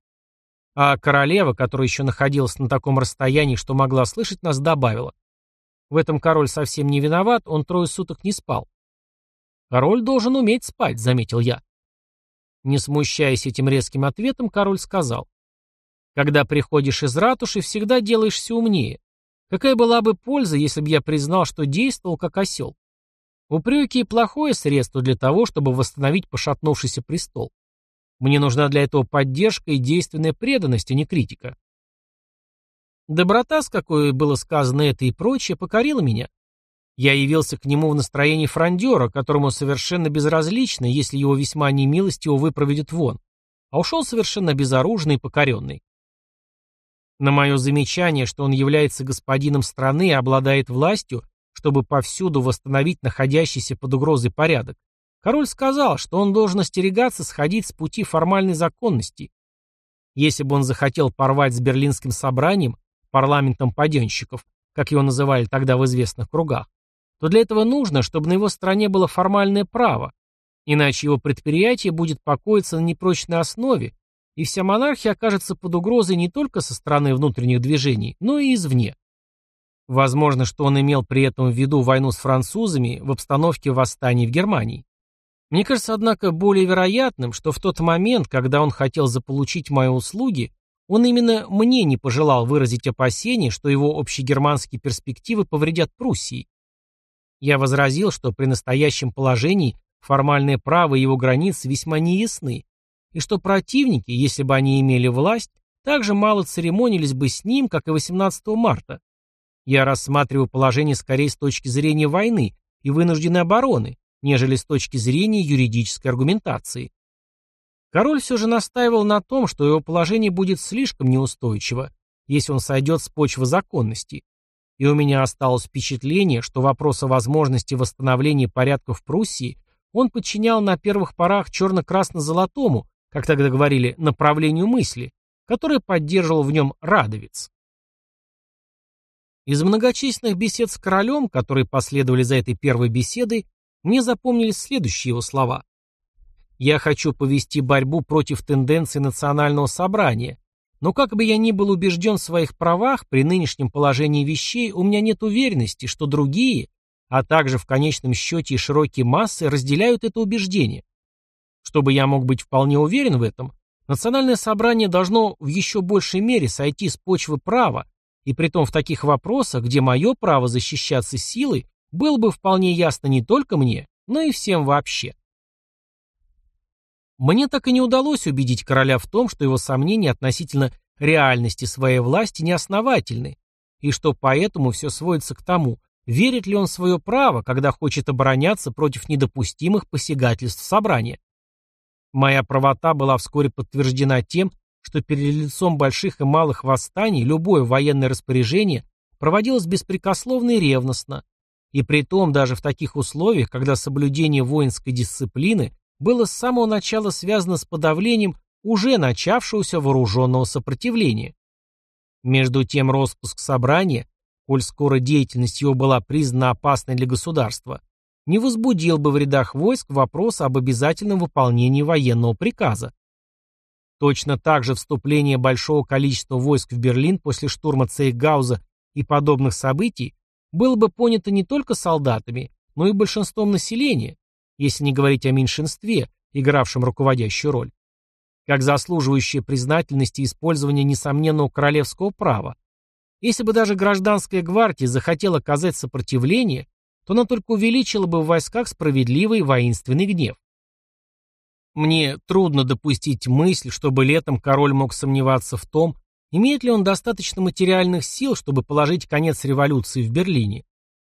А королева, которая еще находилась на таком расстоянии, что могла слышать нас, добавила. В этом король совсем не виноват, он трое суток не спал. Король должен уметь спать, заметил я. Не смущаясь этим резким ответом, король сказал. Когда приходишь из ратуши, всегда делаешься умнее. Какая была бы польза, если бы я признал, что действовал как осел? Упреки – плохое средство для того, чтобы восстановить пошатнувшийся престол. Мне нужна для этого поддержка и действенная преданность, а не критика. Доброта, с какой было сказано это и прочее, покорила меня. Я явился к нему в настроении фрондера, которому совершенно безразлично, если его весьма немилостиво выпроведет вон, а ушел совершенно безоружный и покоренный. На мое замечание, что он является господином страны и обладает властью, чтобы повсюду восстановить находящийся под угрозой порядок, Король сказал, что он должен остерегаться сходить с пути формальной законности. Если бы он захотел порвать с Берлинским собранием, парламентом паденщиков, как его называли тогда в известных кругах, то для этого нужно, чтобы на его стороне было формальное право, иначе его предприятие будет покоиться на непрочной основе, и вся монархия окажется под угрозой не только со стороны внутренних движений, но и извне. Возможно, что он имел при этом в виду войну с французами в обстановке восстаний в Германии. Мне кажется, однако, более вероятным, что в тот момент, когда он хотел заполучить мои услуги, он именно мне не пожелал выразить опасения, что его общегерманские перспективы повредят Пруссии. Я возразил, что при настоящем положении формальное право его границ весьма неясны, и что противники, если бы они имели власть, также мало церемонились бы с ним, как и 18 марта. Я рассматриваю положение скорее с точки зрения войны и вынужденной обороны, нежели с точки зрения юридической аргументации. Король все же настаивал на том, что его положение будет слишком неустойчиво, если он сойдет с почвы законности. И у меня осталось впечатление, что вопрос о возможности восстановления порядка в Пруссии он подчинял на первых порах черно-красно-золотому, как тогда говорили, направлению мысли, которое поддерживал в нем Радовец. Из многочисленных бесед с королем, которые последовали за этой первой беседой, мне запомнились следующие его слова. «Я хочу повести борьбу против тенденций национального собрания, но как бы я ни был убежден в своих правах, при нынешнем положении вещей у меня нет уверенности, что другие, а также в конечном счете и широкие массы разделяют это убеждение. Чтобы я мог быть вполне уверен в этом, национальное собрание должно в еще большей мере сойти с почвы права, и притом в таких вопросах, где мое право защищаться силой было бы вполне ясно не только мне, но и всем вообще. Мне так и не удалось убедить короля в том, что его сомнения относительно реальности своей власти неосновательны, и что поэтому все сводится к тому, верит ли он в свое право, когда хочет обороняться против недопустимых посягательств собрания. Моя правота была вскоре подтверждена тем, что перед лицом больших и малых восстаний любое военное распоряжение проводилось беспрекословно и ревностно, и при том даже в таких условиях, когда соблюдение воинской дисциплины было с самого начала связано с подавлением уже начавшегося вооруженного сопротивления. Между тем распуск собрания, коль скоро деятельность его была признана опасной для государства, не возбудил бы в рядах войск вопрос об обязательном выполнении военного приказа. Точно так же вступление большого количества войск в Берлин после штурма Цейгауза и подобных событий было бы понято не только солдатами, но и большинством населения, если не говорить о меньшинстве, игравшем руководящую роль, как заслуживающее признательности использования несомненного королевского права. Если бы даже гражданская гвардия захотела оказать сопротивление, то она только увеличила бы в войсках справедливый воинственный гнев. Мне трудно допустить мысль, чтобы летом король мог сомневаться в том, имеет ли он достаточно материальных сил, чтобы положить конец революции в Берлине.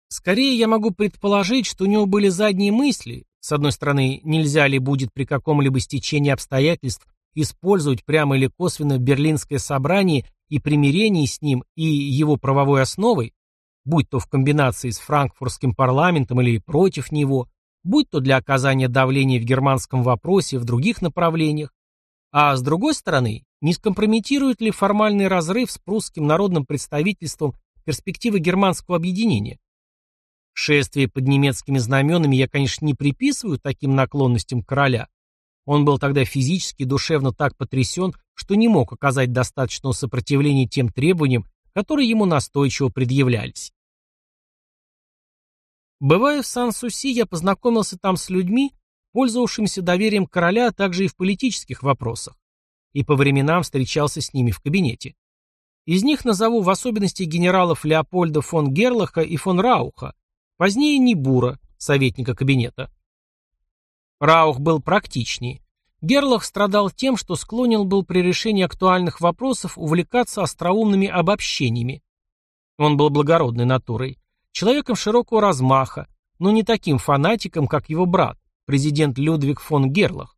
Скорее, я могу предположить, что у него были задние мысли. С одной стороны, нельзя ли будет при каком-либо стечении обстоятельств использовать прямо или косвенно Берлинское собрание и примирение с ним и его правовой основой, будь то в комбинации с франкфуртским парламентом или против него, будь то для оказания давления в германском вопросе в других направлениях, а с другой стороны, не скомпрометирует ли формальный разрыв с прусским народным представительством перспективы германского объединения? Шествие под немецкими знаменами я, конечно, не приписываю таким наклонностям короля. Он был тогда физически и душевно так потрясен, что не мог оказать достаточного сопротивления тем требованиям, которые ему настойчиво предъявлялись. Бывая в Сан-Суси, я познакомился там с людьми, пользовавшимися доверием короля, а также и в политических вопросах, и по временам встречался с ними в кабинете. Из них назову в особенности генералов Леопольда фон Герлаха и фон Рауха, позднее Нибура, советника кабинета. Раух был практичнее. Герлах страдал тем, что склонен был при решении актуальных вопросов увлекаться остроумными обобщениями. Он был благородной натурой, Человеком широкого размаха, но не таким фанатиком, как его брат, президент Людвиг фон Герлах.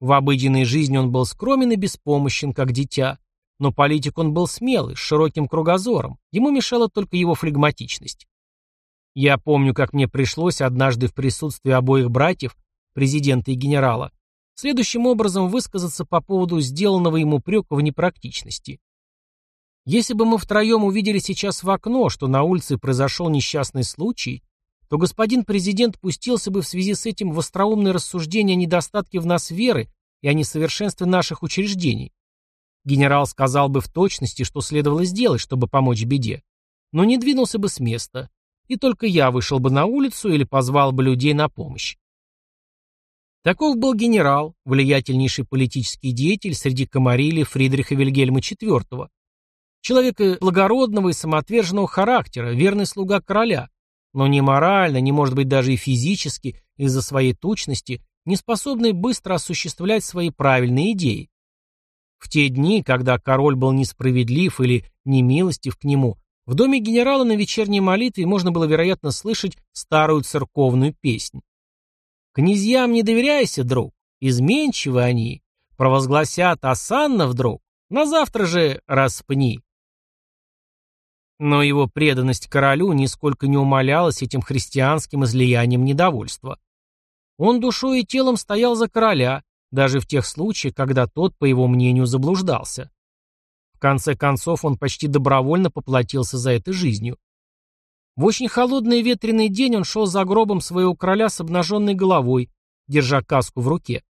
В обыденной жизни он был скромен и беспомощен, как дитя, но политик он был смелый, с широким кругозором, ему мешала только его флегматичность. Я помню, как мне пришлось однажды в присутствии обоих братьев, президента и генерала, следующим образом высказаться по поводу сделанного ему упрека в непрактичности. Если бы мы втроем увидели сейчас в окно, что на улице произошел несчастный случай, то господин президент пустился бы в связи с этим в остроумные рассуждения о недостатке в нас веры и о несовершенстве наших учреждений. Генерал сказал бы в точности, что следовало сделать, чтобы помочь беде, но не двинулся бы с места, и только я вышел бы на улицу или позвал бы людей на помощь. Таков был генерал, влиятельнейший политический деятель среди комарили Фридриха Вильгельма IV, Человек благородного и самоотверженного характера, верный слуга короля, но не морально, не может быть даже и физически, из-за своей тучности, не способный быстро осуществлять свои правильные идеи. В те дни, когда король был несправедлив или немилостив к нему, в доме генерала на вечерней молитве можно было, вероятно, слышать старую церковную песнь. «Князьям не доверяйся, друг, изменчивы они, провозгласят осанна вдруг, на завтра же распни». Но его преданность королю нисколько не умалялась этим христианским излиянием недовольства. Он душой и телом стоял за короля, даже в тех случаях, когда тот, по его мнению, заблуждался. В конце концов, он почти добровольно поплатился за это жизнью. В очень холодный и ветреный день он шел за гробом своего короля с обнаженной головой, держа каску в руке.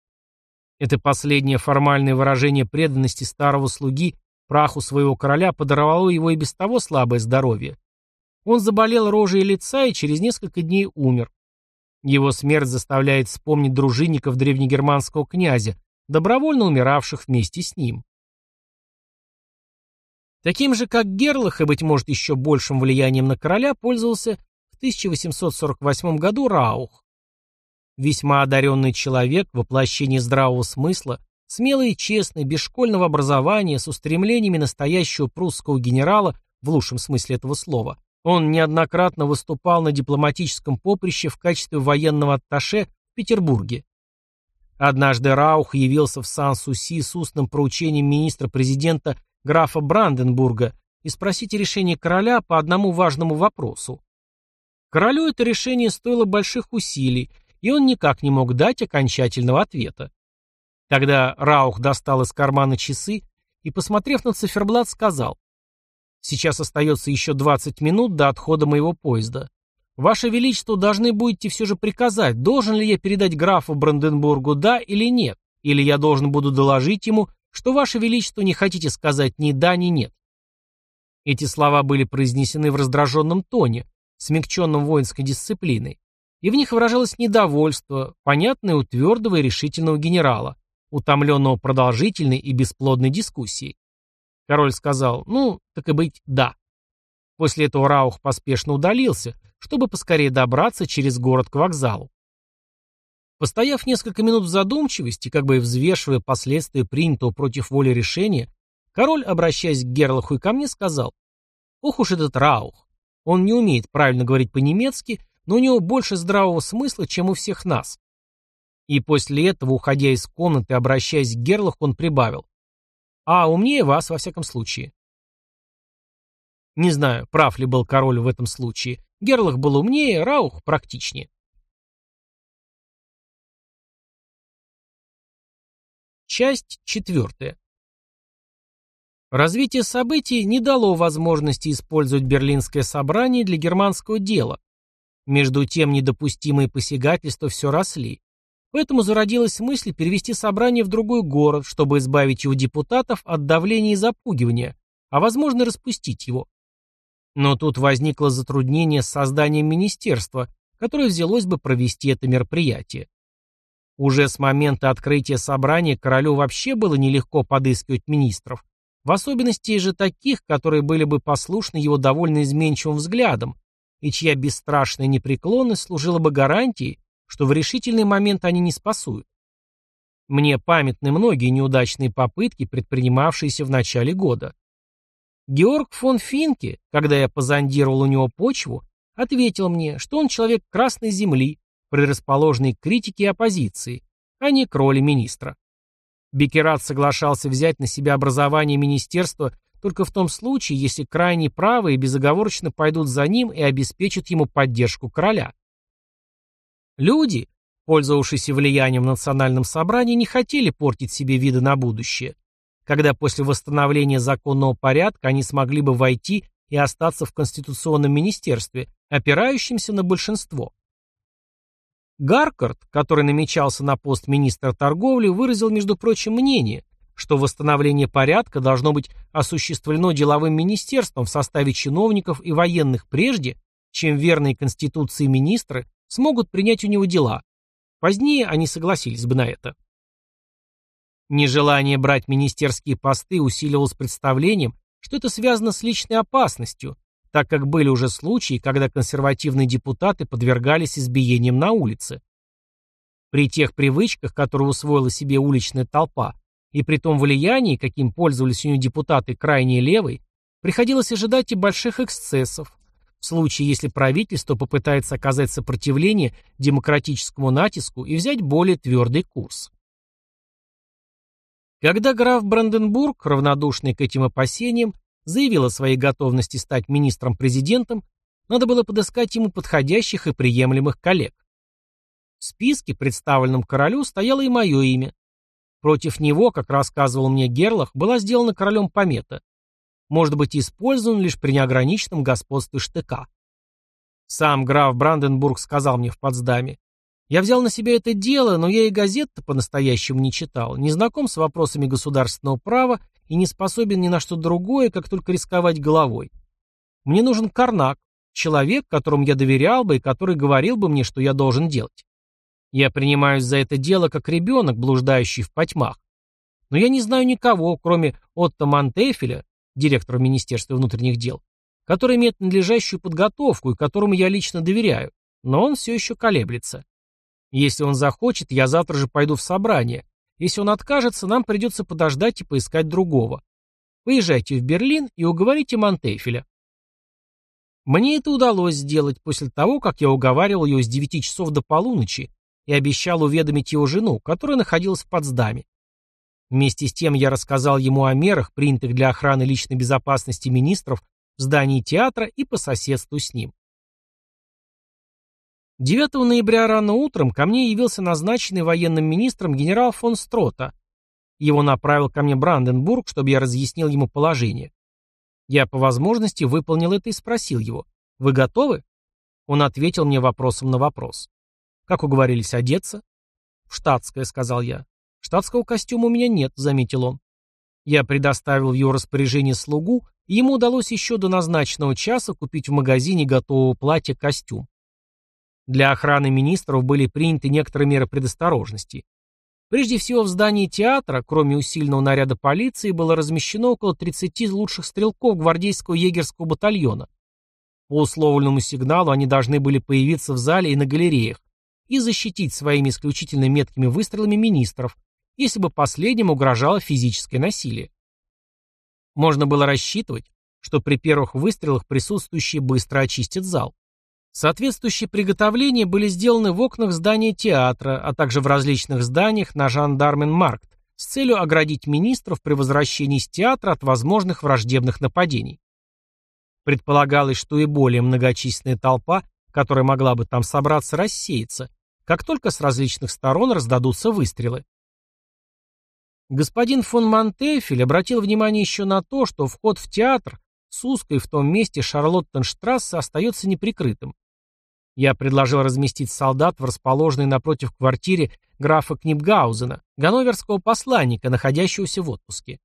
Это последнее формальное выражение преданности старого слуги Праху своего короля подорвало его и без того слабое здоровье. Он заболел рожей лица и через несколько дней умер. Его смерть заставляет вспомнить дружинников древнегерманского князя, добровольно умиравших вместе с ним. Таким же, как Герлах, и, быть может, еще большим влиянием на короля, пользовался в 1848 году Раух. Весьма одаренный человек, воплощение здравого смысла, Смелый и честный, без школьного образования, с устремлениями настоящего прусского генерала, в лучшем смысле этого слова, он неоднократно выступал на дипломатическом поприще в качестве военного атташе в Петербурге. Однажды Раух явился в Сан-Суси с устным поручением министра-президента графа Бранденбурга и спросить решение короля по одному важному вопросу. Королю это решение стоило больших усилий, и он никак не мог дать окончательного ответа. Тогда Раух достал из кармана часы и, посмотрев на циферблат, сказал, «Сейчас остается еще 20 минут до отхода моего поезда. Ваше Величество должны будете все же приказать, должен ли я передать графу Бранденбургу «да» или «нет», или я должен буду доложить ему, что Ваше Величество не хотите сказать ни да, ни нет. Эти слова были произнесены в раздраженном тоне, смягченном воинской дисциплиной, и в них выражалось недовольство, понятное у твердого и решительного генерала, утомленного продолжительной и бесплодной дискуссией. Король сказал, ну, так и быть, да. После этого Раух поспешно удалился, чтобы поскорее добраться через город к вокзалу. Постояв несколько минут в задумчивости, как бы взвешивая последствия принятого против воли решения, король, обращаясь к Герлаху и ко мне, сказал, «Ох уж этот Раух! Он не умеет правильно говорить по-немецки, но у него больше здравого смысла, чем у всех нас». И после этого, уходя из комнаты, обращаясь к Герлаху, он прибавил, «А умнее вас, во всяком случае». Не знаю, прав ли был король в этом случае. Герлах был умнее, Раух практичнее. Часть четвертая. Развитие событий не дало возможности использовать Берлинское собрание для германского дела. Между тем недопустимые посягательства все росли. Поэтому зародилась мысль перевести собрание в другой город, чтобы избавить его депутатов от давления и запугивания, а возможно распустить его. Но тут возникло затруднение с созданием министерства, которое взялось бы провести это мероприятие. Уже с момента открытия собрания королю вообще было нелегко подыскивать министров, в особенности же таких, которые были бы послушны его довольно изменчивым взглядам, и чья бесстрашная непреклонность служила бы гарантией, что в решительный момент они не спасуют. Мне памятны многие неудачные попытки, предпринимавшиеся в начале года. Георг фон Финке, когда я позондировал у него почву, ответил мне, что он человек Красной Земли, предрасположенный к критике и оппозиции, а не к роли министра. Бекерат соглашался взять на себя образование министерства только в том случае, если крайне правые безоговорочно пойдут за ним и обеспечат ему поддержку короля. Люди, пользовавшиеся влиянием в национальном собрании, не хотели портить себе виды на будущее, когда после восстановления законного порядка они смогли бы войти и остаться в конституционном министерстве, опирающемся на большинство. Гаркард, который намечался на пост министра торговли, выразил, между прочим, мнение, что восстановление порядка должно быть осуществлено деловым министерством в составе чиновников и военных прежде, чем верные Конституции министры смогут принять у него дела. Позднее они согласились бы на это. Нежелание брать министерские посты усиливалось представлением, что это связано с личной опасностью, так как были уже случаи, когда консервативные депутаты подвергались избиениям на улице. При тех привычках, которые усвоила себе уличная толпа, и при том влиянии, каким пользовались у нее депутаты крайней левой, приходилось ожидать и больших эксцессов, в случае, если правительство попытается оказать сопротивление демократическому натиску и взять более твердый курс. Когда граф Бранденбург, равнодушный к этим опасениям, заявил о своей готовности стать министром-президентом, надо было подыскать ему подходящих и приемлемых коллег. В списке, представленном королю, стояло и мое имя. Против него, как рассказывал мне Герлах, была сделана королем помета. Может быть использован лишь при неограниченном господстве штыка. Сам граф Бранденбург сказал мне в Потсдаме, «Я взял на себя это дело, но я и газет-то по-настоящему не читал, не знаком с вопросами государственного права и не способен ни на что другое, как только рисковать головой. Мне нужен Карнак, человек, которому я доверял бы и который говорил бы мне, что я должен делать. Я принимаюсь за это дело как ребенок, блуждающий в потьмах. Но я не знаю никого, кроме Отто Монтефеля, директора Министерства внутренних дел, который имеет надлежащую подготовку и которому я лично доверяю, но он все еще колеблется. Если он захочет, я завтра же пойду в собрание, если он откажется, нам придется подождать и поискать другого. Поезжайте в Берлин и уговорите Монтефеля. Мне это удалось сделать после того, как я уговаривал его с 9 часов до полуночи и обещал уведомить его жену, которая находилась в Потсдаме. Вместе с тем я рассказал ему о мерах, принятых для охраны личной безопасности министров в здании театра и по соседству с ним. 9 ноября рано утром ко мне явился назначенный военным министром генерал фон Строта. Его направил ко мне Бранденбург, чтобы я разъяснил ему положение. Я по возможности выполнил это и спросил его. «Вы готовы?» Он ответил мне вопросом на вопрос. «Как уговорились одеться?» «В штатское», — сказал я. «Штатского костюма у меня нет», — заметил он. Я предоставил в его распоряжение слугу, и ему удалось еще до назначенного часа купить в магазине готового платья костюм. Для охраны министров были приняты некоторые меры предосторожности. Прежде всего, в здании театра, кроме усиленного наряда полиции, было размещено около 30 лучших стрелков гвардейского егерского батальона. По условленному сигналу они должны были появиться в зале и на галереях и защитить своими исключительно меткими выстрелами министров, если бы последним угрожало физическое насилие. Можно было рассчитывать, что при первых выстрелах присутствующие быстро очистят зал. Соответствующие приготовления были сделаны в окнах здания театра, а также в различных зданиях на Жандармен-Маркт с целью оградить министров при возвращении из театра от возможных враждебных нападений. Предполагалось, что и более многочисленная толпа, которая могла бы там собраться, рассеется, как только с различных сторон раздадутся выстрелы. Господин фон Монтефель обратил внимание еще на то, что вход в театр с узкой в том месте Шарлоттенштрассе остается неприкрытым. Я предложил разместить солдат в расположенной напротив квартире графа Книпгаузена, ганноверского посланника, находящегося в отпуске.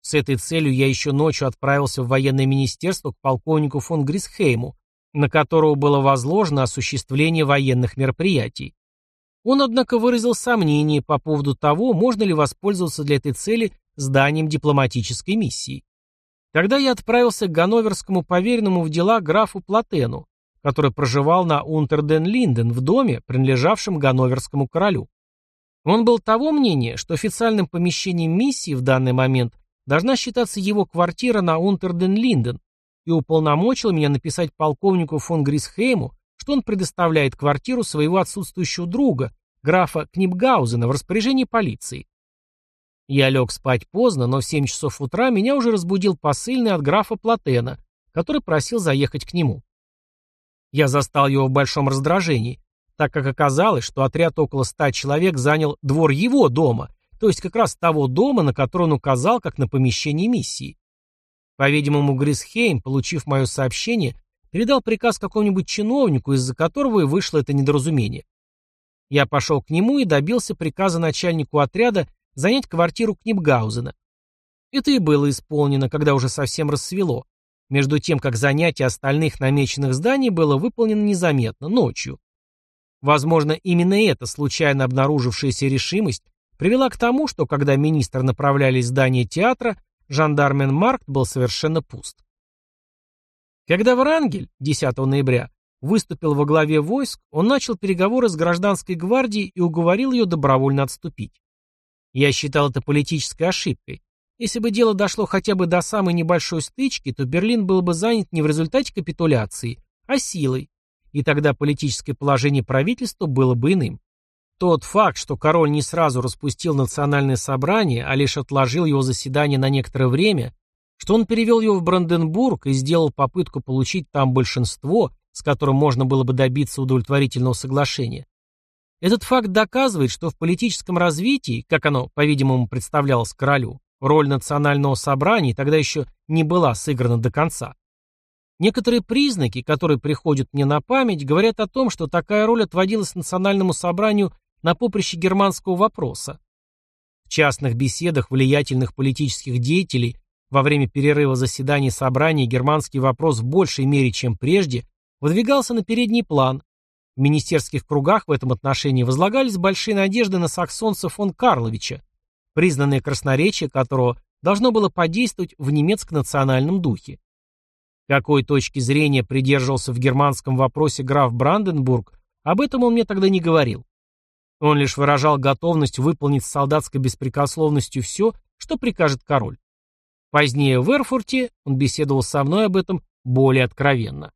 С этой целью я еще ночью отправился в военное министерство к полковнику фон Грисхейму, на которого было возложено осуществление военных мероприятий. Он, однако, выразил сомнение по поводу того, можно ли воспользоваться для этой цели зданием дипломатической миссии. Тогда я отправился к ганноверскому поверенному в дела графу Платену, который проживал на Унтерден-Линден в доме, принадлежавшем ганноверскому королю. Он был того мнения, что официальным помещением миссии в данный момент должна считаться его квартира на Унтерден-Линден и уполномочил меня написать полковнику фон Грисхейму, что он предоставляет квартиру своего отсутствующего друга, графа Книпгаузена, в распоряжении полиции. Я лег спать поздно, но в 7 часов утра меня уже разбудил посыльный от графа Платена, который просил заехать к нему. Я застал его в большом раздражении, так как оказалось, что отряд около ста человек занял двор его дома, то есть как раз того дома, на который он указал как на помещение миссии. По-видимому, Грисхейм, получив мое сообщение, передал приказ какому-нибудь чиновнику, из-за которого и вышло это недоразумение. Я пошел к нему и добился приказа начальнику отряда занять квартиру Книпгаузена. Это и было исполнено, когда уже совсем рассвело, между тем, как занятие остальных намеченных зданий было выполнено незаметно, ночью. Возможно, именно эта случайно обнаружившаяся решимость привела к тому, что когда министры направлялись в здание театра, жандармен Маркт был совершенно пуст. Когда Врангель 10 ноября выступил во главе войск, он начал переговоры с гражданской гвардией и уговорил ее добровольно отступить. Я считал это политической ошибкой. Если бы дело дошло хотя бы до самой небольшой стычки, то Берлин был бы занят не в результате капитуляции, а силой, и тогда политическое положение правительства было бы иным. Тот факт, что король не сразу распустил национальное собрание, а лишь отложил его заседание на некоторое время, что он перевел его в Бранденбург и сделал попытку получить там большинство, с которым можно было бы добиться удовлетворительного соглашения. Этот факт доказывает, что в политическом развитии, как оно, по-видимому, представлялось королю, роль национального собрания тогда еще не была сыграна до конца. Некоторые признаки, которые приходят мне на память, говорят о том, что такая роль отводилась национальному собранию на поприще германского вопроса. В частных беседах влиятельных политических деятелей во время перерыва заседаний собрания германский вопрос в большей мере, чем прежде, выдвигался на передний план. В министерских кругах в этом отношении возлагались большие надежды на саксонца фон Карловича, признанное красноречие которого должно было подействовать в немецко-национальном духе. Какой точки зрения придерживался в германском вопросе граф Бранденбург, об этом он мне тогда не говорил. Он лишь выражал готовность выполнить с солдатской беспрекословностью все, что прикажет король. Позднее в Эрфурте он беседовал со мной об этом более откровенно.